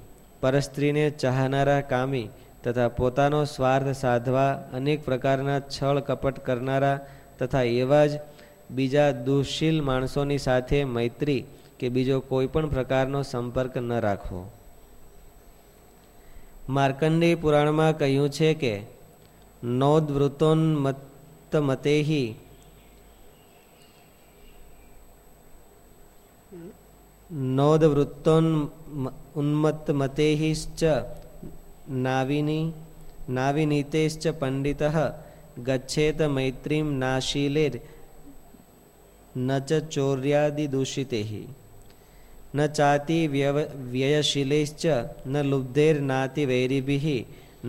પરસ્ત્રીને ચાહનારા કામી તથા પોતાનો સ્વાર્થ સાધવા અનેક પ્રકારના છળ કપટ કરનારા તથા એવા જ બીજા દુશીલ માણસોની સાથે મૈત્રી કે બીજો કોઈ પણ પ્રકારનો સંપર્ક ન રાખવો. માર્કંડેય પુરાણમાં કહ્યું છે કે નોદવૃતોન્મત્ત મતેહી નોદવૃત્તોન ઉન્મત્ત મતેહિશ્ચ નાવિની, નાવિનીતેશ્ચ પંડિત ગચ્છેત મૈત્રીમ નાશીલેર न च चौर्यादिदूषितैः न चाति व्यव व्ययशीलैश्च न लुब्धैर्नातिवैरिभिः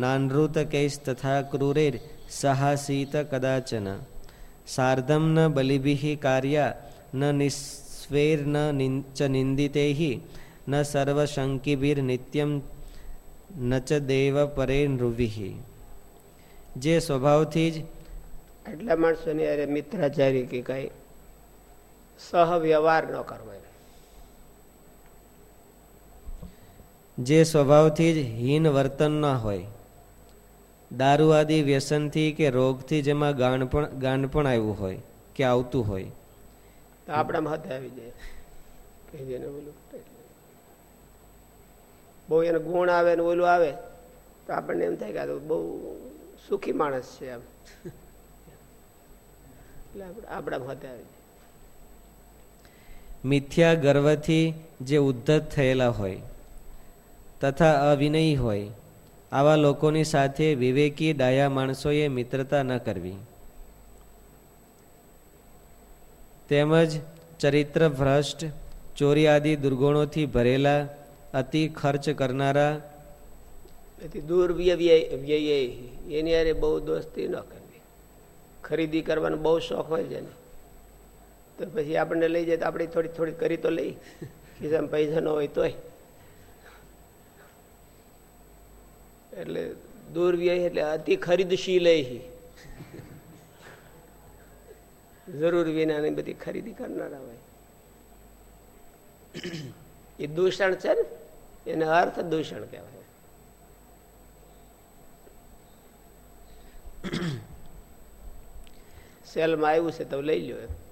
नानृतकैस्तथा क्रूरैर्सहासीत कदाचन सार्धं न बलिभिः कार्या न निस्वैर्न च निन्दितैः न सर्वशङ्किभिर्नित्यं ન ચ દેવ પરે નૃવિહિ જે સ્વભાવથી જ આટલા માણસોની અરે મિત્રાચારી કે કાંઈ સહવ્યવહાર ન કરવો જે સ્વભાવથી જ હીન વર્તન ન હોય દારૂ આદિ વ્યસનથી કે રોગથી જેમાં ગાંડપણ ગાંડપણ આવ્યું હોય કે આવતું હોય. તો આપણા હાથે આવી જાય. બહુ એનો ગુણ આવે ને ઓલું આવે તો આપણને એમ થાય કે બહુ સુખી માણસ છે એમ. (laughs) એટલે આપણા હાથે આવી મિથ્યા ગર્વથી જે ઉદ્ધત થયેલા હોય, તથા અવિનયી હોય, આવા લોકોની સાથે વિવેકી ડાયા માણસોએ મિત્રતા ન કરવી. તેમજ ચરિત્ર ભ્રષ્ટ ચોરી આદિ દુર્ગુણોથી ભરેલા, અતિ ખર્ચ કરનારા દૂર વ્યય એની અરે બહુ દોસ્તી ન કરવી. ખરીદી કરવાનો બહુ શોખ હોય છે ને તો પછી આપણને લઈ જાય તો આપણે થોડી થોડી કરી તો લઈ. ખિસ્સામાં પૈસા ન હોય તોય. એટલે દૂર વ્યય એટલે અતિ ખરીદશીલ જરૂર વિનાની બધી ખરીદી કરનારા હોય. એ દૂષણ છે ને, એને અર્થ દૂષણ કહેવાય. સેલમાં આવ્યું છે તો લઈ લો એમ.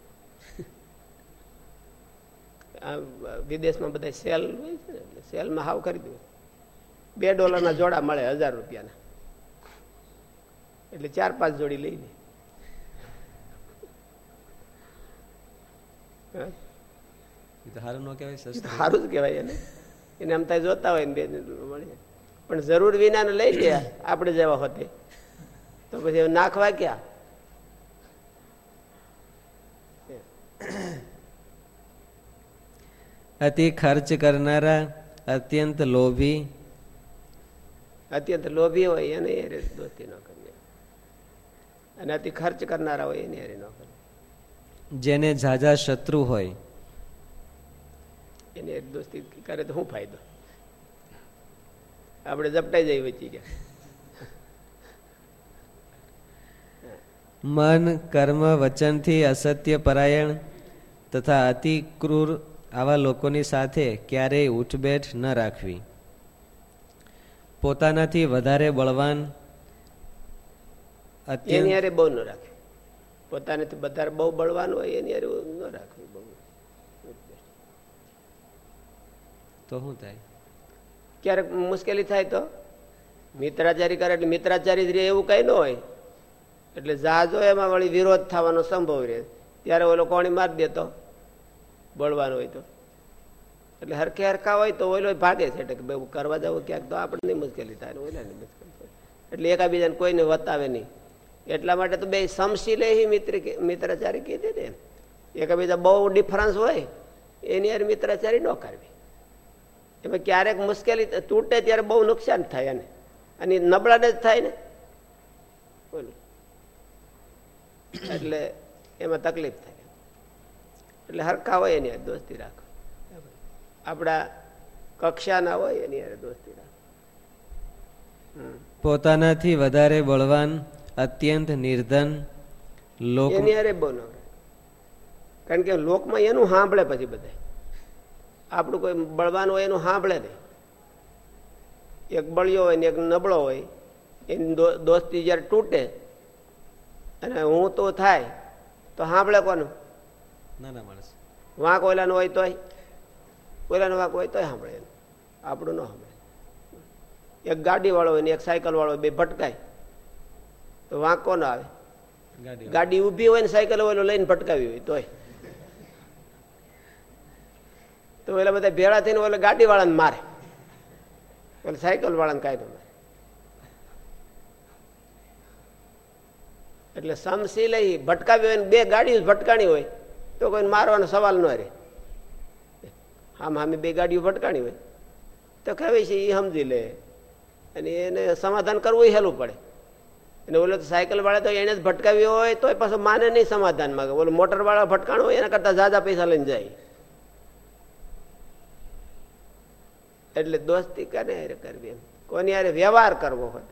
વિદેશમાં બધા સેલ હોય છે ને સેલમાં હાવ કરી દઉં બે ડોલરના જોડા મળે હજાર રૂપિયાના. એટલે ચાર પાંચ જોડી લઈ લે. સારું જ કહેવાય એને. એને આમ થાય જોતા હોય ને બે મળે. પણ જરૂર વિના લઈ ગયા આપણે જેવા હોતે. તો પછી નાખવા ક્યાં? અતિ ખર્ચ કરનારા અત્યંત લોભી અત્યંત લોભી હોય એને દોસ્તી ન કરીએ અને અતિ ખર્ચ કરનારા હોય એને ન કરીએ જેને ઝાઝા શત્રુ હોય એને દોસ્તી કરે તો શું ફાયદો આપણે ઝપટાઈ જઈ વચ્ચી ગયા મન કર્મ વચનથી અસત્ય પરાયણ તથા અતિ ક્રૂર આવા લોકોની સાથે ક્યારેય ઉઠબેઠ ન રાખવી. પોતાનાથી વધારે બળવાન એની હારે બહુ ન રાખે. પોતાનાથી વધારે બહુ બળવાન હોય એની હારે ન રાખવી બહુ. તો શું થાય? ક્યારેક મુશ્કેલી થાય તો? મિત્રાચારી કરે એટલે મિત્રાચારી એવું કઈ ન હોય. એટલે જહાજો એમાં વળી વિરોધ થવાનો સંભવ રહે. ત્યારે ઓલો કોણી મારી દેતો. બળવાનો હોય તો. એટલે હરખે હરખા હોય તો ઓલો ભાગે છે એટલે કરવા જવું ક્યાંક તો આપણને મુશ્કેલી થાય ઓલાને મુશ્કેલી એટલે એકાબીજાને કોઈને વતાવે નહીં. એટલા માટે તો બે સમશીલે મિત્ર મિત્રાચારી કીધી ને એકાબીજા બહુ ડિફરન્સ હોય, એની યાર મિત્રાચારી ન કરવી. એમાં ક્યારેક મુશ્કેલી તૂટે ત્યારે બહુ નુકસાન થાય એને. અને નબળાને જ થાય ને. એટલે એમાં તકલીફ થાય. એટલે હરખા હોય એની દોસ્તી રાખો આપણા કક્ષાના હોય એની દોસ્તી રાખો પોતાનાથી વધારે બળવાન અત્યંત નિર્ધન લોક એની યારે બોલો કારણ કે લોકમાં એનું સાંભળે પછી બધા. આપણું કોઈ બળવાન હોય એનું સાંભળે નહીં. એક બળ્યો હોય ને એક નબળો હોય એની દોસ્તી જ્યારે તૂટે અને હું તો થાય તો સાંભળે કોનું? નાના માણસ. વાંક ઓલાનો હોય તોય ઓલાનો વાંક હોય તોય સાંભળે આપણું ન સાંભળે. એક ગાડી વાળો હોય ને એક સાયકલ વાળો બે ભટકાય તો વાંક કોનો આવે? ગાડી ઊભી હોય ને સાયકલ ઓલો લઈને ભટકાવી હોય તોય. તો ઓલા બધા ભેળા થઈને ઓલે ગાડી વાળાને મારે. ઓલા સાયકલ વાળાને કાંઈ ન મારે. એટલે સમસી લઈ ભટકાવી હોય બે ગાડીઓ ભટકાણી હોય તો કોઈ મારવાનો સવાલ ન રહે. આમ આમે બે ગાડીઓ ભટકાણી હોય. તો કહેવાય છે એ સમજી લે. અને એને સમાધાન કરવું એ હેલું પડે. અને ઓલો તો સાયકલ વાળા તો એને જ ભટકાવી હોય તો પાછું માને નહીં સમાધાન માગે. ઓલો મોટર વાળા ભટકાણો હોય, એના કરતા ઝાઝા પૈસા લઈને જાય. એટલે દોસ્તી કને હારે કરવી એમ? કોની યારે વ્યવહાર કરવો હોય?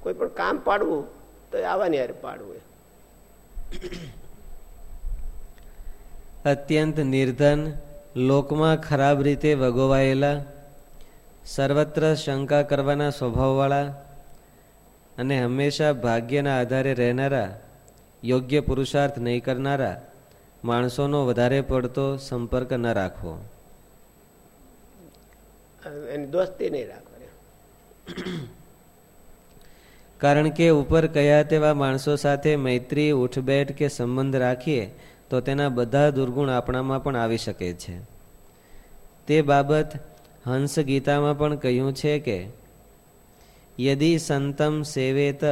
કોઈ પણ કામ પાડવું, તો આવવાની યારે પાડવું અત્યંત નિર્ધન લોકમાં ખરાબ રીતે વગોવાયેલા સર્વત્ર શંકા કરવાના સ્વભાવવાળા અને હંમેશા ભાગ્યના આધારે રહેનારા યોગ્ય પુરુષાર્થ નહીં કરનારા માણસોનો વધારે પડતો સંપર્ક ન રાખવો. એની દોસ્તી નહીં રાખવાની. કારણ કે ઉપર કયા તેવા માણસો સાથે મૈત્રી ઉઠબેઠ કે સંબંધ રાખીએ તો તેના બધા દુર્ગુણ આપણામાં પણ આવી શકે છે. તે બાબત હંસ ગીતામાં પણ કહ્યું છે કે, યદિ સંતમ સેવેત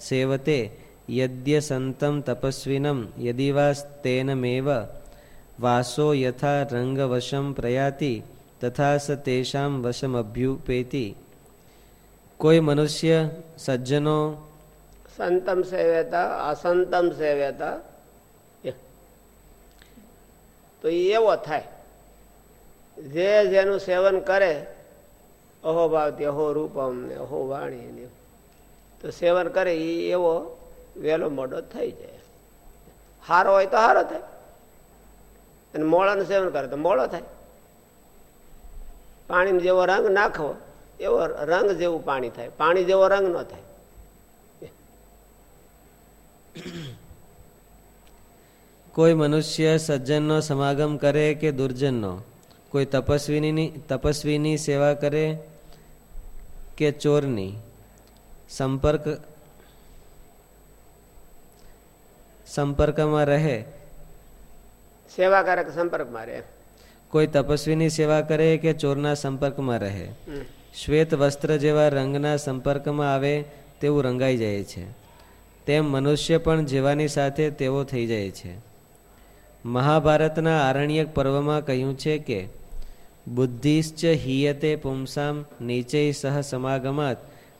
સેવતે, યદ્ય સંતમ તપસ્વિનમ, યદિવાસ તેનમેવ, વાસો યથા રંગવશમ પ્રયાતિ તથા સ તેષામ વશમભ્યુપેતી. કોઈ મનુષ્ય સજ્જનો સંતમ સેવેતા, અસંતમ સેવ્યતા તો એ એવો થાય. જે જેનું સેવન કરે, અહો ભાવતી અહો રૂપમ ને અહો વાણી ને તો સેવન કરે એ એવો વહેલો મોડો થઈ જાય. હારો હોય તો હારો થાય. અને મોળાનું સેવન કરે તો મોળો થાય. પાણી જેવો રંગ નાખવો, એવો રંગ જેવું પાણી થાય. પાણી જેવો રંગ ન થાય. કોઈ મનુષ્ય સજ્જનનો સમાગમ કરે કે દુર્જનનો? કોઈ તપસ્વીની તપસ્વીની સેવા કરે કે ચોરની? સંપર્ક સંપર્કમાં રહે? સેવાકારક સંપર્કમાં રહે. કોઈ તપસ્વીની સેવા કરે કે ચોરના સંપર્કમાં રહે? શ્વેત વસ્ત્ર જેવા રંગના સંપર્કમાં આવે તેવું રંગાઈ જાય છે. તેમ મનુષ્ય પણ જેવાની સાથે તેવો થઈ જાય છે. મહાભારતના આરણ્યક પર્વમાં કહ્યું છે કે, બુદ્ધિશ્ચ હિયતે પુંસામ નીચે સહ સમાગમાત,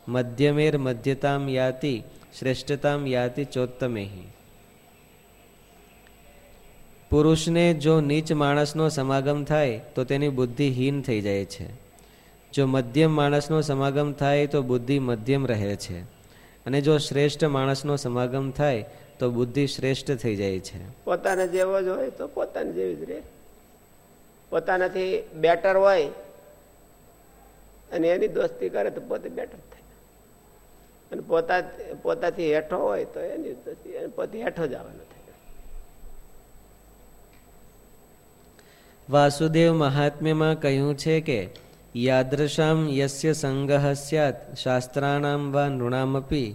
મધ્યમેર મધ્યતામ યાતિ, શ્રેષ્ઠતામ યાતિ ચોત્તમેહી. પુરુષને જો નીચ માણસનો સમાગમ થાય, તો તેની બુદ્ધિ હીન થઈ જાય છે. જો મધ્યમ માણસનો સમાગમ થાય, તો બુદ્ધિ મધ્યમ રહે છે. અને જો શ્રેષ્ઠ માણસનો સમાગમ થાય તો બુદ્ધિ શ્રેષ્ઠ થઈ જાય છે. પોતાને જેવો જ હોય તો પોતાને જેવી જ રહે પોતાનાથી બેટર હોય અને એની દોસ્તી કરે તો પોતે બેટર થાય. અને પોતા પોતાથી હેઠો હોય તો એની દોસ્તી પોતે હેઠો જ આવવાનો થાય. વાસુદેવ મહાત્મ્યમાં કહ્યું છે કે યાદૃશામ યસ્ય સંગહ સ્યાત શાસ્ત્રાણામ વા નૃણામપી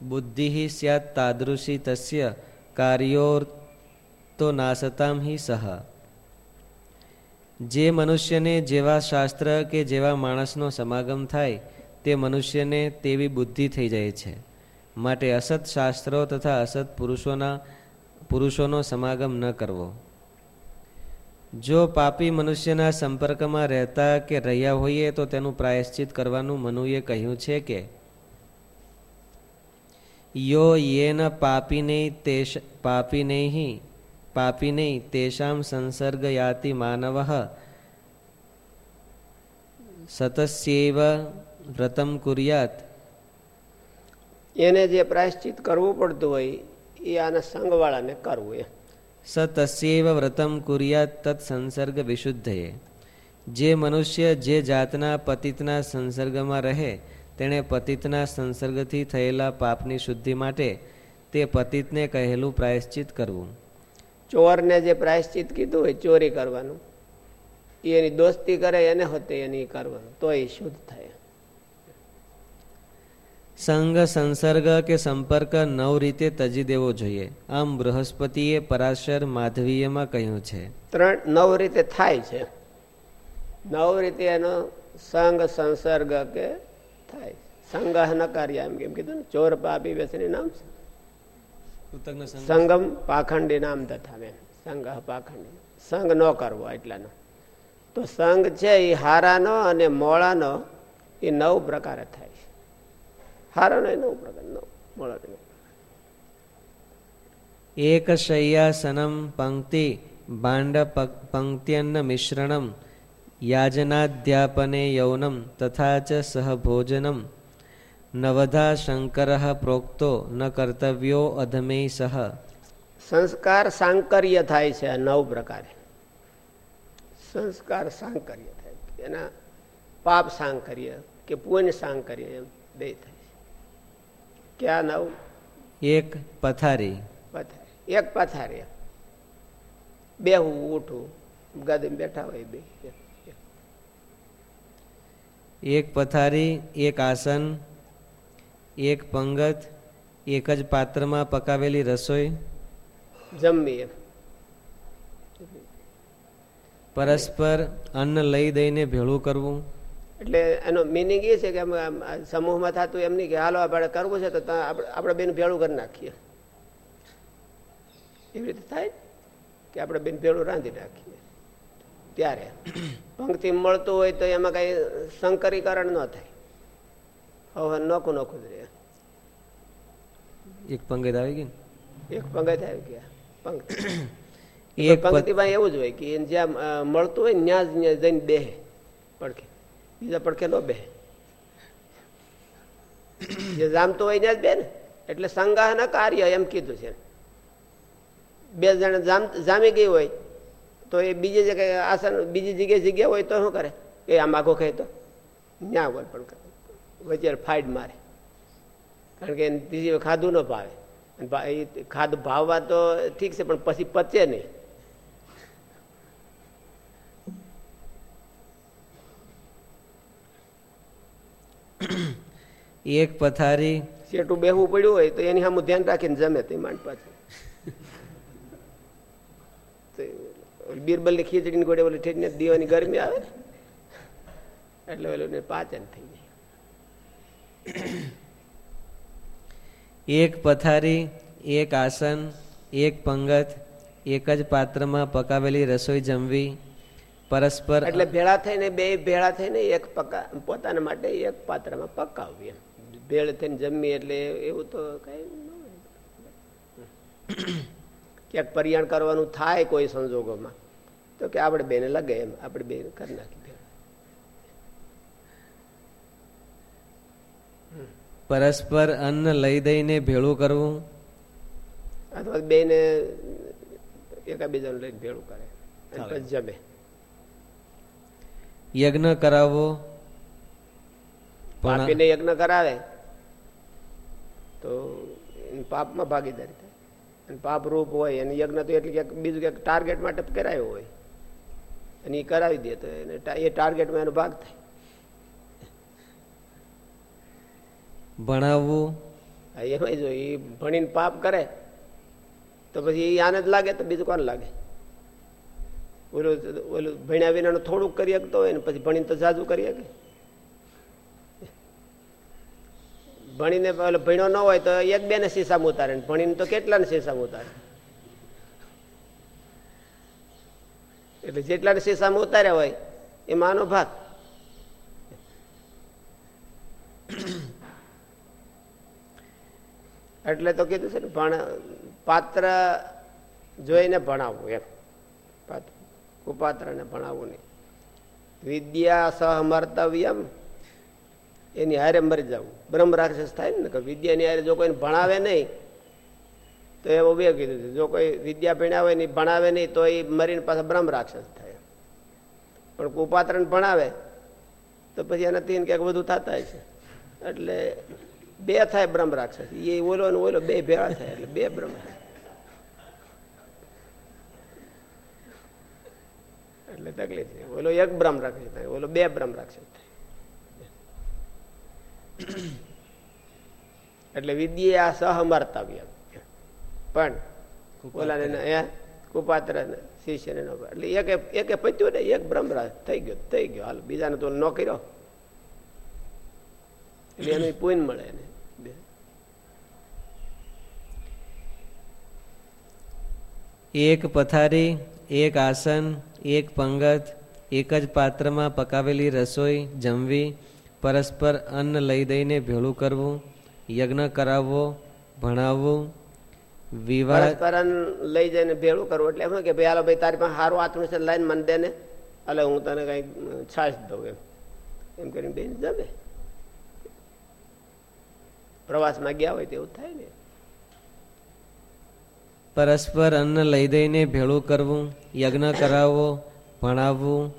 બુદ્ધિ સ્યાત તાદૃશી તસ્ય કાર્યોર્તો નાસતામ હિ સહ જે મનુષ્યને જેવા શાસ્ત્ર કે જેવા માણસનો સમાગમ થાય તે મનુષ્યને તેવી બુદ્ધિ થઈ જાય છે માટે અસત શાસ્ત્રો તથા અસત પુરુષોના પુરુષોનો સમાગમ ન કરવો જો પાપી મનુષ્યના સંપર્કમાં રહેતા કે રહ્યા હોઈએ તો તેનું પ્રાયશ્ચિત કરવાનું મનુએ કહ્યું છે કે યો યેન પાપીને તેશ પાપીને પાપીને તેષામ સંસર્ગ યાતિ માનવ સતસ્યૈવ વ્રતમ કુર્યાત એને જે પ્રાયશ્ચિત કરવું પડતું હોય એ આના સંઘવાળાને કરવું એ. સ તસ્યૈવ વ્રતમ કુર્યાત તત્ સંસર્ગ વિશુદ્ધયે. જે મનુષ્ય જે જાતના પતિતના સંસર્ગમાં રહે તેણે પતિતના સંસર્ગથી થયેલા પાપની શુદ્ધિ માટે તે પતિતને કહેલું પ્રાયશ્ચિત કરવું. ચોરને જે પ્રાયશ્ચિત કીધું હોય ચોરી કરવાનું એની દોસ્તી કરે એને હોતે એની કરવાનું તો એ શુદ્ધ થાય. સંગ સંસર્ગ કે સંપર્ક નવ રીતે તજી દેવો જોઈએ. આમ બૃહસ્પતિએ પરાશર માધવીયમાં કહ્યું છે. ત્રણ નવ રીતે થાય છે. નવ રીતે એનો સંગ સંસર્ગ કે થાય. સંગહ ન કાર્ય એમ કેમ કીધું ને? ચોર પાપી વ્યસની નામ છે. સંગમ પાખંડી નામ તથા મેં સંઘ પાખંડી. સંગ ન કરવો એટલાનો. તો સંગ છે એ હારાનો અને મોળાનો એ નવ પ્રકારે થાય છે. હારાનો એ નવ પ્રકાર નવ મોળાનો એક શય્યાસનમ પંક્તિ ભાંડ પંક્ત્યન્ન મિશ્રણમ. યાજનાધ્યાપને યૌનમ તથા ચ સહભોજનમ નવધા શંકર પ્રોક્તો ન કર્તવ્યો અધમે સહ સંસ્કાર સાંકર્ય થાય છે નવ પ્રકારે સંસ્કાર સાંકર્ય થાય એના પાપ સાંકર્ય કે પુણ્ય સાંકર્ય એમ બે થાય છે ક્યાં નવ એક પથારી પથારી એક પથારી બેહું ઉઠું ગાદી બેઠા હોય બે એક પથારી એક આસન એક પંગત એક જ પાત્રમાં પકાવેલી રસોઈ? જમવી પરસ્પર અન્ન લઈ દઈને ભેળું કરવું? એટલે એનો મિનિંગ એ છે કે સમૂહમાં થતું એમ નહીં કે હાલો આપણે કરવું છે તો આપણે બેન ભેળું કરી નાખીએ. એવી રીતે થાય કે આપણે બેન ભેળું રાંધી નાખીએ. ત્યારે. પંક્તિ મળતું હોય તો એમાં કઈ સંકરીકરણ ન થાય. હવે નોખું નોખું જ રહે. એક પંગત આવી ગઈ એક પંગત આવી ગયા. પંક્તિ. (coughs) એક પંક્તિમાં એવું જ હોય કે જ્યાં મળતું હોય ત્યાં જ જઈને બેહે પડખે. બીજા પડખે ન બેહે. (coughs) જે જામતું હોય ત્યાં જ બે ને. એટલે સંગાહના કાર્ય એમ કીધું છે. બે જણા જામી ગઈ હોય તો એ બીજી જગ્યાએ આસન બીજી જગ્યાએ જગ્યા હોય તો શું કરે? એ આમ આગો ખાય તો ન્યા હોય પણ વચ્ચે ફાઇટ મારે. કારણ કે ત્રીજી ખાધું ન ભાવે. ખાધું ભાવવા તો ઠીક છે પણ પછી પચે નહીં. એક પથારી શેઠું બેહવું પડ્યું હોય તો એની સામે ધ્યાન રાખીને જમે તે માંડ પાછું. બીરબલની ખીચડી ની ગોળે ઓલી ઠેઠ દીવાની ગરમી આવે એટલે ઓલું પાચન થઈ જાય. એક પથારી એક આસન એક પંગત એક જ પાત્રમાં પકાવેલી રસોઈ જમવી પરસ્પર એટલે ભેળા થઈને બે ભેળા થઈને એક પકા પોતાના માટે એક પાત્રમાં પકાવવી એમ. ભેળ થઈને જમવી એટલે એવું તો કઈ ક્યાંક પરિયાણ કરવાનું થાય કોઈ સંજોગોમાં. તો કે આપણે બેને લગે એમ આપણે બે કરી નાખી પરસ્પર અન્ન લઈ દઈને ભેળું કરવું? અથવા બેને એકાબીજાને લઈને ભેળું કરે જમે. યજ્ઞ કરાવવો પાપીને યજ્ઞ કરાવે તો પાપમાં ભાગીદારી થાય. અને પાપ રૂપ હોય અને યજ્ઞ તો એટલે કે બીજું ક્યાંક ટાર્ગેટ માટે કરાયો હોય. અને એ કરાવી દે તો એને એ ટાર્ગેટમાં એનો ભાગ થાય. ભણાવવું? એમાં જો એ ભણીને પાપ કરે તો પછી એ આને જ લાગે તો બીજું કોણ લાગે? ઓલું ઓલું ભણ્યા વિનાનું થોડુંક કરી શકતો હોય ને પછી ભણીને તો જાજુ કરી શકે. ભણીને ભણ્યો ન હોય તો એક બે ને શીશામાં ઉતારે ભણીને તો કેટલા ને શીશામાં ઉતારે? એટલે જેટલા શીશામાં ઉતાર્યા હોય એમાં આનો ભાગ. એટલે તો કીધું છે ને, ભણ, પાત્ર જોઈને ભણાવવું એમ. પાત્ર, કુપાત્રને ભણાવવું નહીં. વિદ્યા સહમર્તવ્યમ એની હારે મરી જવું. બ્રહ્મ રાક્ષસ થાય ને, કે વિદ્યાની હારે જો કોઈને ભણાવે નહીં તો એવું બે કીધું જો કોઈ વિદ્યા ભણાવે નહીં ભણાવે નહીં, તો એ મરીને પાછા બ્રહ્મ રાક્ષસ થાય. પણ કુપાત્રને ભણાવે, તો પછી એનાથી ક્યાંક બધું થતા છે એટલે બે થાય બ્રહ્મ રાક્ષસ. એ ઓલો ને ઓલો, બે ભેળા થાય એટલે બે બ્રહ્મ એટલે તકલીફ છે. ઓલો એક બ્રહ્મ રાક્ષસ થાય, ઓલો બે બ્રહ્મ રાક્ષસ થાય. એટલે વિદ્યા સહમર્તવ્ય પણ ઓલાને કુપાત્ર શિષ્યને ન એટલે એક એક પત્યું ને એક બ્રહ્મરાજ થઈ ગયો થઈ ગયો હાલ બીજાને તો ન કર્યો એટલે એનું પૂન મળે એને એક પથારી એક આસન એક પંગત એક જ પાત્રમાં પકાવેલી રસોઈ જમવી પરસ્પર અન્ન લઈ દઈને ભેળું કરવું યજ્ઞ કરાવવો ભણાવવું પરસ્પર લઈ જઈને ભેળું કરવું. એટલે એમ કે ભાઈ હાલો ભાઈ તારી પાસે સારું આથણું છે લઈને મને દે ને એટલે હું તને કઈ છાશ દઉં એમ. એમ કરીને બેન જમે. પ્રવાસમાં ગયા હોય તેવું થાય ને. પરસ્પર અન્ન લઈ દઈને ભેળું કરવું યજ્ઞ કરાવવો ભણાવવું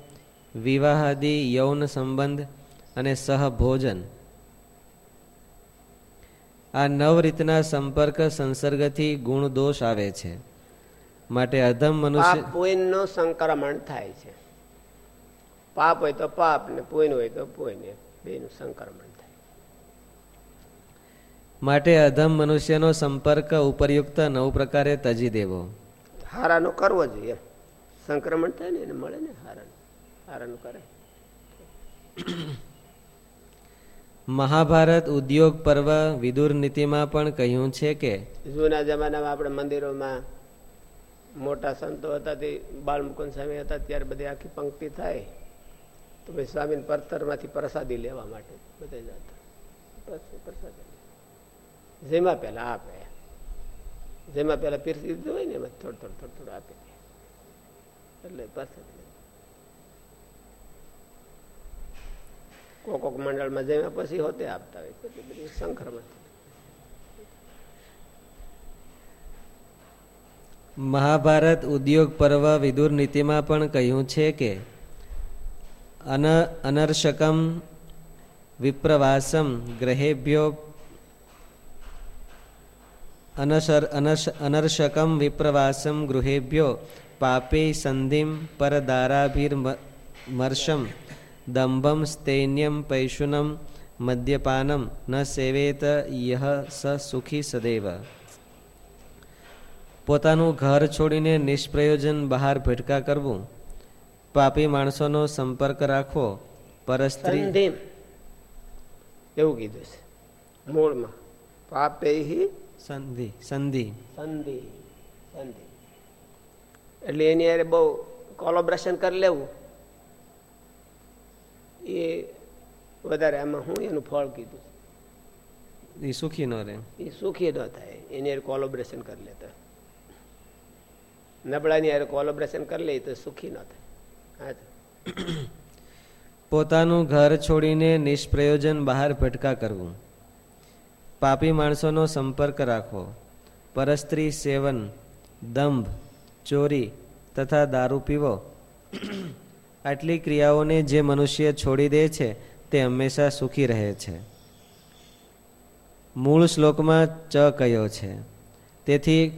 વિવાહાદી યૌન સંબંધ અને સહભોજન. આ નવ રીતના સંપર્ક સંસર્ગથી ગુણ દોષ આવે છે. માટે અધમ મનુષ્ય પુણ્યનું સંક્રમણ થાય છે. પાપ હોય તો પાપ ને પુણ્ય હોય તો પુણ્ય. બે નું સંક્રમણ માટે અધમ મનુષ્યનો સંપર્ક ઉપરયુક્ત નવ પ્રકારે તજી દેવો. હારાનો કરવો જોઈએ. સંક્રમણ થાય ને એને મળે ને હારાનું. હારાનું કરે. મહાભારત ઉદ્યોગ પર્વ વિદુર નીતિમાં પણ કહ્યું છે કે જૂના જમાનામાં આપણે મંદિરોમાં મોટા સંતો હતા, તે બાળમુકુંદ સ્વામી હતા, ત્યારે બધી આખી પંક્તિ થાય. તો ભાઈ સ્વામીને પરતરમાંથી પ્રસાદી લેવા માટે બધે જતા પ્રસાદી. જેમાં પહેલાં આપે. જેમાં પહેલા પીરસી દીધું હોય ને એમાં થોડું થોડું થોડું થોડું આપે. એટલે પ્રસાદી. કોક કોક મંડળમાં જમ્યા પછી હોતે આપતા હોય. સંક્રમણ મહાભારત ઉદ્યોગ પર્વ વિદુર નીતિમાં પણ કહ્યું છે કે, અન વિપ્રવાસમ ગ્રહેભ્યો અનસર અનર્શકમ વિપ્રવાસમ ગૃહેભ્યો પાપે સંધિમ પરદારાભીર્મર્ષમ દંભમ સ્તૈન્યમ પૈશુનમ મદ્યપાનમ ન સેવેત યહ સ સુખી સદૈવ પોતાનું ઘર છોડીને નિષ્પ્રયોજન બહાર ભટકા કરવું પાપી માણસોનો સંપર્ક રાખવો પરસ્ત્રી એવું કીધું છે. મૂળમાં. પાપે સંધિ સંધિ. સંધિ સંધિ. એટલે એની બહુ કોલોબ્રેશન કરી લેવું. એ વધારે આમાં હું એનું ફળ કીધું. એ સુખી ન રહે. એ સુખી ન થાય. એની કોલોબ્રેશન કરી લેતા નબળાની યાર કોલોબ્રેશન કરી લે તો સુખી ન થાય. પોતાનું ઘર છોડીને નિષ્પ્રયોજન બહાર ભટકા કરવું. પાપી માણસોનો સંપર્ક રાખવો. પરસ્ત્રી સેવન દંભ ચોરી તથા દારૂ પીવો. આટલી ક્રિયાઓને જે મનુષ્ય છોડી દે છે, તે હંમેશા સુખી રહે છે. મૂળ શ્લોકમાં ચ કયો છે, તેથી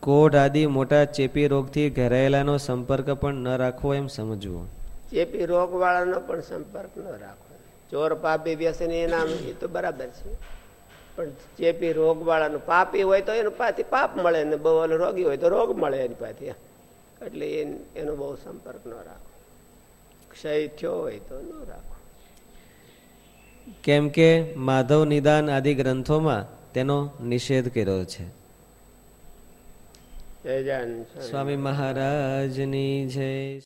કોઢ આદિ મોટા ચેપી રોગથી ઘેરાયેલાનો સંપર્ક પણ ન રાખવો એમ સમજવું. ચેપી રોગ વાળાનો પણ સંપર્ક ન રાખવો. ચોર પાપી વ્યસન એના એ તો બરાબર છે. પણ ચેપી રોગ વાળાનું પાપી હોય તો એનું પાથી પાપ મળે ને બહુ રોગી હોય તો રોગ મળે એની પાથી એટલે એનો બહુ સંપર્ક ન રાખો ક્ષય થયો હોય તો ન રાખો. કેમ કે માધવ નિદાન આદિ ગ્રંથોમાં તેનો નિષેધ કર્યો છે. સ્વામી મહારાજની જય.